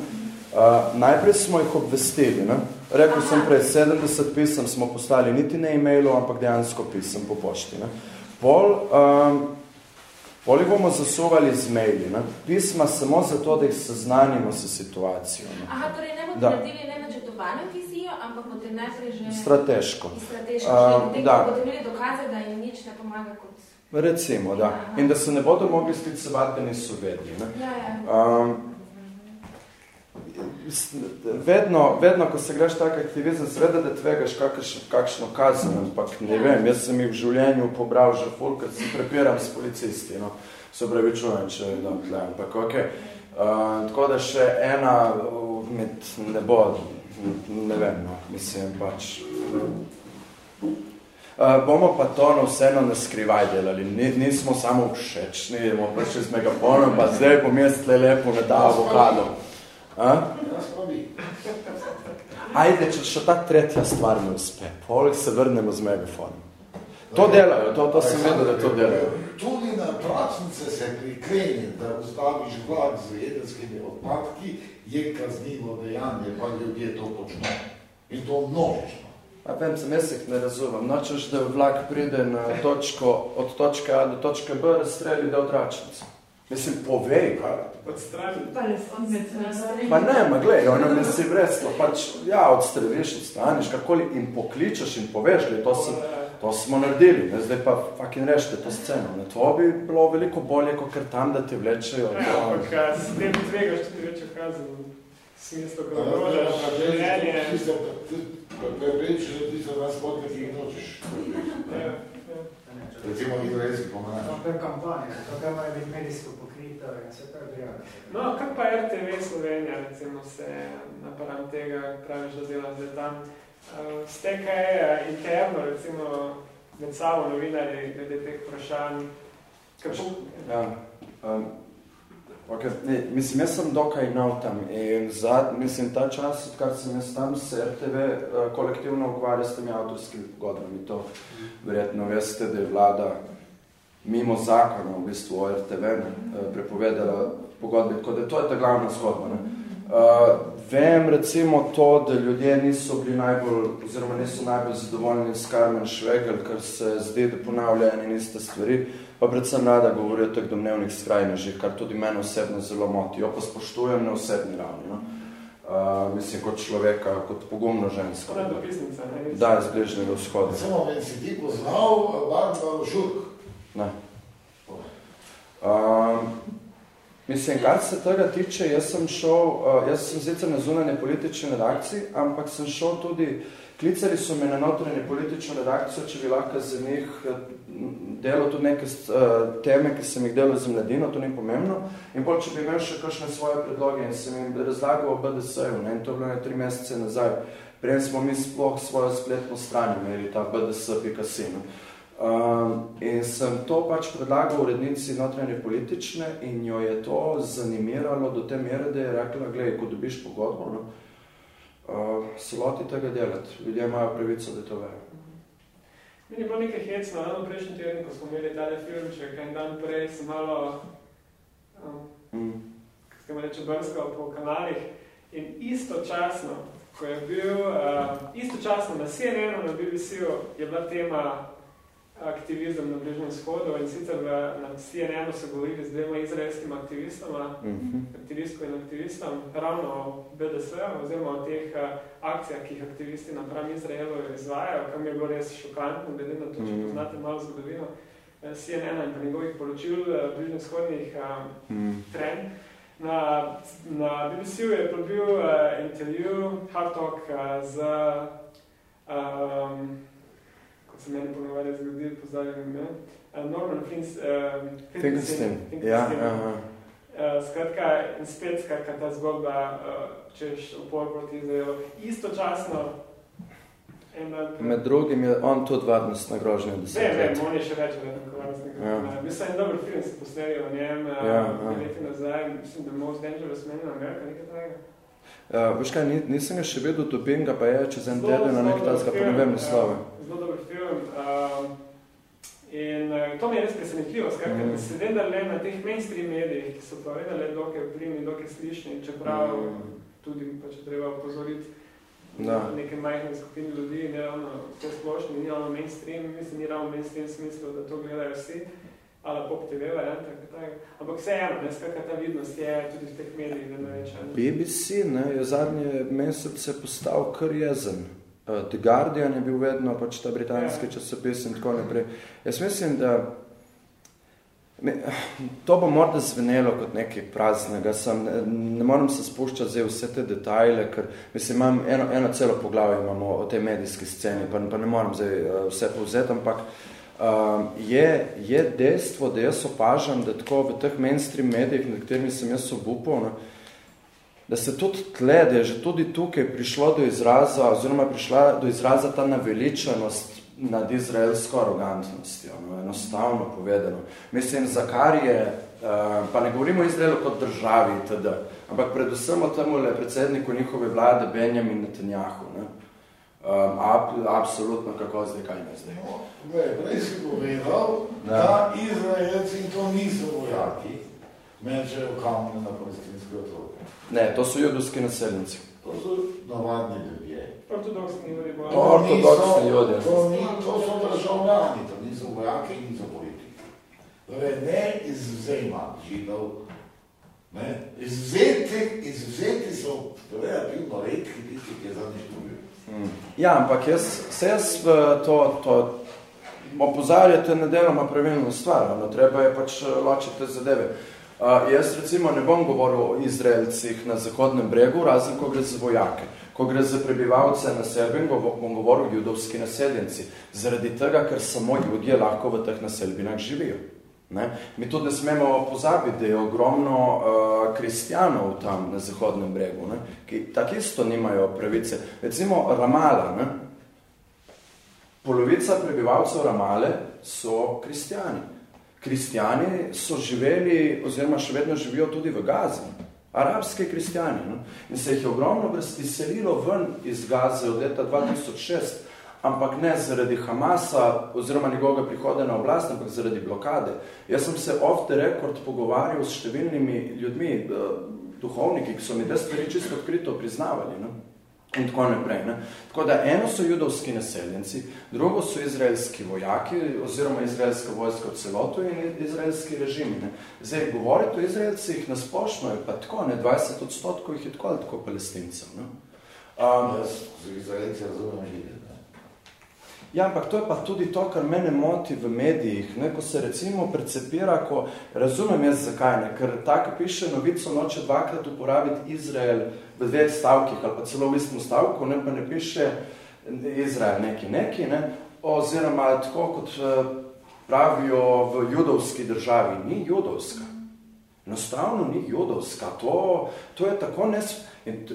Uh, najprej smo jih obvestili. Ne? Rekel sem prej, 70 pisem smo poslali niti na e-mailu, ampak dejansko pisem po pošti. Ne? Pol, um, pol jih bomo zasuvali z maili. Ne? Pisma samo zato, da jih seznanimo s situacijo. Ne? aha, torej ne Da. naredili ne načrtovano vizijo, ampak boste najprej že Strateško. strateško šli, potem, da. boste imeli dokaze, da jim nič ne pomaga kot... Recimo, da. In da se ne bodo mogli sklicevati, da niso vedni. Ne? Ja, ja. Um, vedno, vedno, ko se greš tak aktivizem, seveda, da tvegaš kakš, kakšno kazen, ampak ne vem, jaz sem jih v življenju pobral že ful, kad se prepiram s policisti, no. Se pravi čujem, če dam tle, ampak ok. Uh, tako da še ena uh, med ne bo, ne vem, no, mislim pač. Uh, bomo pa to no vseeno na skrivaj delali, Ni, nismo samo všečni, bomo prišli z megafonom, pa zdaj bom jaz tle lepo na ta avokado. Ajde, če še ta tretja stvar ne uspe, poleg se vrnemo z megafonom. To delajo, to, to sem vedel, da to delajo. Tudi na pračnice se prikreni, da ustaviš vlak z jedrskimi odpadki, je kaznivo dejanje, pa ljudje to počno. In to množično. A vem, sem jaz jih ne razumem. Nočeš, da vlak pride na točko, od točke A do točke B, razstreli da odračnico. Mislim, povej, kaj. Odstrani. Pa ne, ma glej, ono mi si vreslo, pač, ja, odstreliš, odstraniš, kakoli in pokličeš in poveš, glej, to, sem, to smo naredili, ne, zdaj pa fucking rešite to sceno. Ne, to bi bilo veliko bolje, kot ker tam, da te vlečejo. Ja, ampak s tem tvegaš tudi večjo kazen. Smislo, ko ogrožaš življenje. Prepriči, da ti se vas vodka, ki jih nočeš. Ja, Recimo izraelski No, pomanaj. to je kampanja, to kaj mora biti medijsko pokrito in vse to je prijavljeno. No, kak pa RTV Slovenija, recimo, se naparam tega, praviš, da dela zdaj tam. Uh, ste kaj uh, interno, recimo, med sabo novinarji, glede teh vprašanj? Kako? Ja, um, okay. ne, mislim, jaz sem dokaj nov tam in zad, mislim, ta čas, odkar sem jaz tam, se RTV uh, kolektivno ukvarja s temi avtorskimi pogodbami. To verjetno veste, da je vlada mimo zakona v bistvu o RTV ne, prepovedala pogodbe, tako da to je ta glavna zgodba. Ne. Uh, vem recimo to, da ljudje niso bili najbolj, oziroma niso najbolj zadovoljni s Carmen Švegel, ker se zdi, da ponavlja ene in iste stvari, pa predvsem rada govori o teh domnevnih skrajnežih, kar tudi mene osebno zelo moti. Jo pa spoštujem na osebni ravni. No? Uh, mislim, kot človeka, kot pogumno žensko. Ona je dopisnica, ne? Da, iz bližnjega vzhoda. Samo, ven si ti poznal Barbaro Šurk. Ne. Um, mislim, kar se tega tiče, jaz sem šel, uh, jaz sem sicer na zunanje politične redakciji, ampak sem šel tudi, klicali so me na notranje politično redakcijo, če bi lahko za njih eh, delal tudi neke uh, teme, ki sem jih delal za mladino, to ni pomembno, in bolj, če bi imel še kakšne svoje predloge in sem jim razlagal o BDS-ju, in to je bilo ne tri mesece nazaj, Preden smo mi sploh svojo spletno stran imeli, ta bds.si. Um, in sem to pač predlagal urednici notranje politične in jo je to zanimiralo do te mere, da je rekla, gledaj, ko dobiš pogodbo, no, uh, se loti tega delati. Ljudje imajo pravico, da to vejo. Meni je bilo nekaj hecno, eno prejšnji teden, ko smo imeli tale filmček, en dan prej sem malo, um, Mm. kako se reče, brskal po kanalih in istočasno, ko je bil, uh, istočasno na CNN-u, na BBC-u je bila tema aktivizem na Bližnjem shodu in sicer v, na CNN-u so govorili z dvema izraelskima aktivistoma, Mhm. aktivistko in aktivistom, ravno o BDS, oziroma o teh uh, akcijah, ki jih aktivisti napram Izraelu izvajajo, kar mi je bilo res šokantno, glede na to, če Mhm. poznate malo zgodovino eh, CNN-a in pa njegovih poročil eh, bližnjevzhodnih uh, Mm. trend. Na, na BBC-u je probil uh, intervju, hard talk uh, z, um, kot se meni ponovali zgodi, pozdravljam ime, uh, Norman Fins, uh, Finkelstein. Ja, aha. Uh, skratka, in spet skratka ta zgodba, uh, češ upor proti Izraelu. Istočasno, pred- Med drugim je on tudi varnostna grožnja Ne, deset ne, let. on je še več kot varnostnik. Ja. Ja. Mislim, en dober film se posneli o njem, Ja, ja, ja. leti nazaj, mislim, The Most Dangerous Man in America, nekaj takega. Uh, veš kaj, ni- nisem ga še videl, dobim ga pa je čez en teden na zelo nek dober tazga, pa ne vem ja, naslove. Zelo dober film. Um, in uh, to mi je res presenetljivo, skratka, Mhm. da se vendarle na teh mainstream medijih, ki so pa vendarle dokaj vplivni, dokaj slišni, čeprav Mhm. tudi pač treba opozoriti Da. na neke majhne skupine ljudi, ne ravno vse splošno, ni ravno mainstream, mislim, ni ravno mainstream smislu, da to gledajo vsi, ali pop TV varianta, tako. ampak vseeno, ne, skratka, ta vidnost je tudi v teh medijih večja. ne. BBC ne, je zadnje mesece postal kar jezen. Uh, The Guardian je bil vedno pač ta britanski Ja. časopis in tako naprej. Jaz mislim, da me, to bo morda zvenelo kot nekaj praznega. Sem, ne, ne moram se spuščati zdaj vse te detajle, ker mislim, imam eno, eno celo poglavje imamo o tej medijski sceni, pa, pa ne moram zdaj uh, vse povzeti, ampak um, je, je dejstvo, da jaz opažam, da tako v teh mainstream medijih, na katerimi sem jaz obupal, no, da se tudi tle, da je že tudi tukaj prišlo do izraza, oziroma prišla do izraza ta naveličanost nad izraelsko arogantnostjo, no, enostavno povedano. Mislim, za kar je, uh, pa ne govorimo o Izraelu kot državi, td., ampak predvsem o temu le predsedniku njihove vlade Benjamin Netanjahu. Ne. Um, ab, absolutno, kako zdaj, kaj ne zdaj. No, prej si povedal, da. da Izraelci, to niso vojaki, mečejo kamne na palestinske otroke. Ne, to so judovski naseljenci. To so navadni ljudje. Ortodoksni ljudje. To, Ortodoksni ljudje. To, ni, to so državljani, to niso vojaki in niso politiki. Torej, ne izvzema židov, ne, izvzeti, izvzeti so relativno redki tisti, ki je zadnji študijo. Hmm. Ja, ampak jaz, se jaz to, to opozarjate na deloma pravilno stvar, no, treba je pač eh, ločiti zadeve. Uh, jaz recimo ne bom govoril o Izraelcih na Zahodnem bregu, razen ko gre za vojake. Ko gre za prebivalce na Srbin, bom govoril o judovski naseljenci, zaradi tega, ker samo ljudje lahko v teh naselbinah živijo. Ne? Mi tudi ne smemo pozabiti, da je ogromno uh, kristjanov tam na Zahodnem bregu, ne? ki tak isto nimajo pravice. Recimo Ramala, ne? polovica prebivalcev Ramale so kristjani kristijani so živeli, oziroma še vedno živijo tudi v Gazi. Arabske kristijani. No? In se jih je ogromno izselilo ven iz Gaze od leta 2006, ampak ne zaradi Hamasa oziroma njegovega prihoda na oblast, ampak zaradi blokade. Jaz sem se off the record pogovarjal s številnimi ljudmi, eh, duhovniki, ki so mi te stvari čisto odkrito priznavali. No? In tako naprej. Ne. Tako da eno so judovski naseljenci, drugo so izraelski vojaki oziroma izraelska vojska v celotu in izraelski režimi. Ne. Zdaj, govoriti o izraelcih na splošno je pa tako, ne, 20 odstotkov jih je tako ali tako palestincev. Ne. Um, Jaz z izraelci razumem življenje. Ja, ampak to je pa tudi to, kar mene moti v medijih, ne, ko se recimo precepira, ko razumem jaz zakaj, ne, ker tako piše novico noče dvakrat uporabiti Izrael v dveh stavkih ali pa celo v istem stavku, ne, pa ne piše Izrael neki neki, ne, oziroma tako kot eh, pravijo v judovski državi, ni judovska. Enostavno ni judovska, to, to je tako. In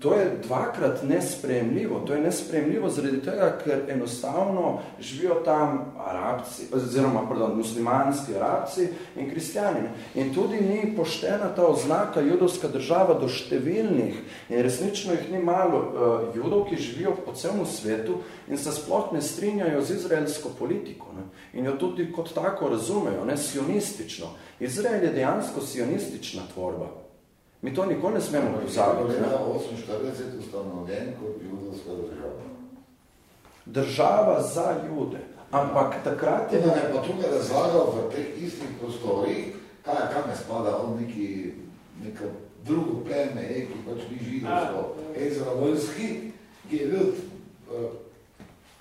to je dvakrat nespremljivo. To je nespremljivo zaradi tega, ker enostavno živijo tam arabci, oziroma pardon, muslimanski arabci in kristjani. In tudi ni poštena ta oznaka judovska država do številnih. In resnično jih ni malo uh, judov, ki živijo po celem svetu in se sploh ne strinjajo z izraelsko politiko. Ne? In jo tudi kot tako razumejo, ne sionistično. Izrael je dejansko sionistična tvorba. Mi to nikoli ne smemo pozabiti. Ne? 48 ustanovljen kot judovska država. Država za jude. Ampak takrat je... Ne, ne, pa tukaj razlagal v teh istih prostorih, kaj, kaj me spada, on neki, neka drugo pleme, je, ki pač ni židovsko, Ezra Vojski, ki je bil uh,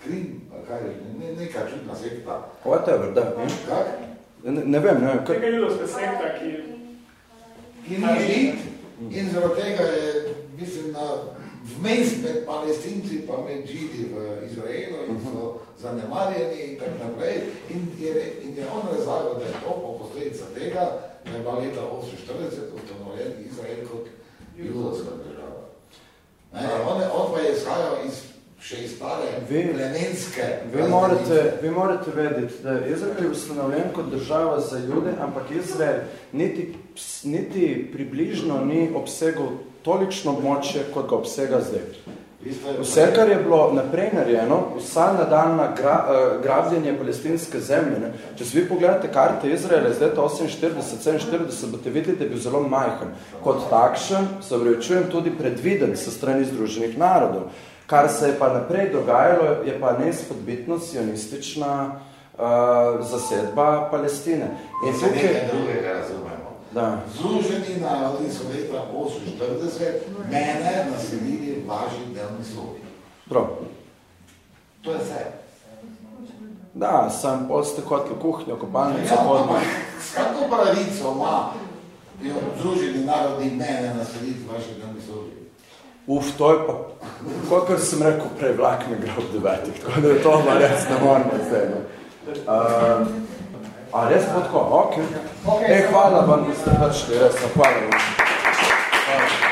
Krim, kaj je, ne, neka čudna sekta. Whatever, da. Kak? Ne, ne vem, ne. Kak... Neka judovska sekta, ki... Ki ni žid, In zaradi tega je, mislim, na vmes med palestinci pa med židi v Izraelu in so zanemarjeni in tak naprej. In je, in je on razlagal, da je to po posledica tega, da je bila leta 48 ustanovljen Izrael kot judovska država. Ne, on, on pa je izhajal iz še iz stare vi, plemenske. Vi morate, vi morate vedeti, da je Izrael ustanovljen kot država za jude, ampak Izrael niti, niti približno ni obsegal tolikšno območje, kot ga obsega zdaj. Vse, kar je bilo naprej narejeno, vsa nadaljna gra, uh, grabljenje palestinske zemlje, ne? če si vi pogledate karte Izraela iz leta 48-47, boste videli, da je bil zelo majhen. Kot takšen, se vrečujem, tudi predviden sa strani Združenih narodov. Kar se je pa naprej dogajalo, je pa nespodbitno sionistična uh, zasedba Palestine. In se tukaj... nekaj drugega razumemo. Da. Združeni narodi so leta 48 mene naselili vaši delni slovi. Prav. To je vse. Da, sem pol ste hotli kuhnjo, kopalnico, ja, podno. S kako pravico ima združeni narodi mene naseliti vaši delni slovi? Uf, to je pa, kakor sem rekel prej, vlak mi gre ob devetih, tako da je to malo res ne moramo zdaj. No. Uh, a res bo tako? Ok. Ok, E, hvala vam, da ste pač res. Hvala vam.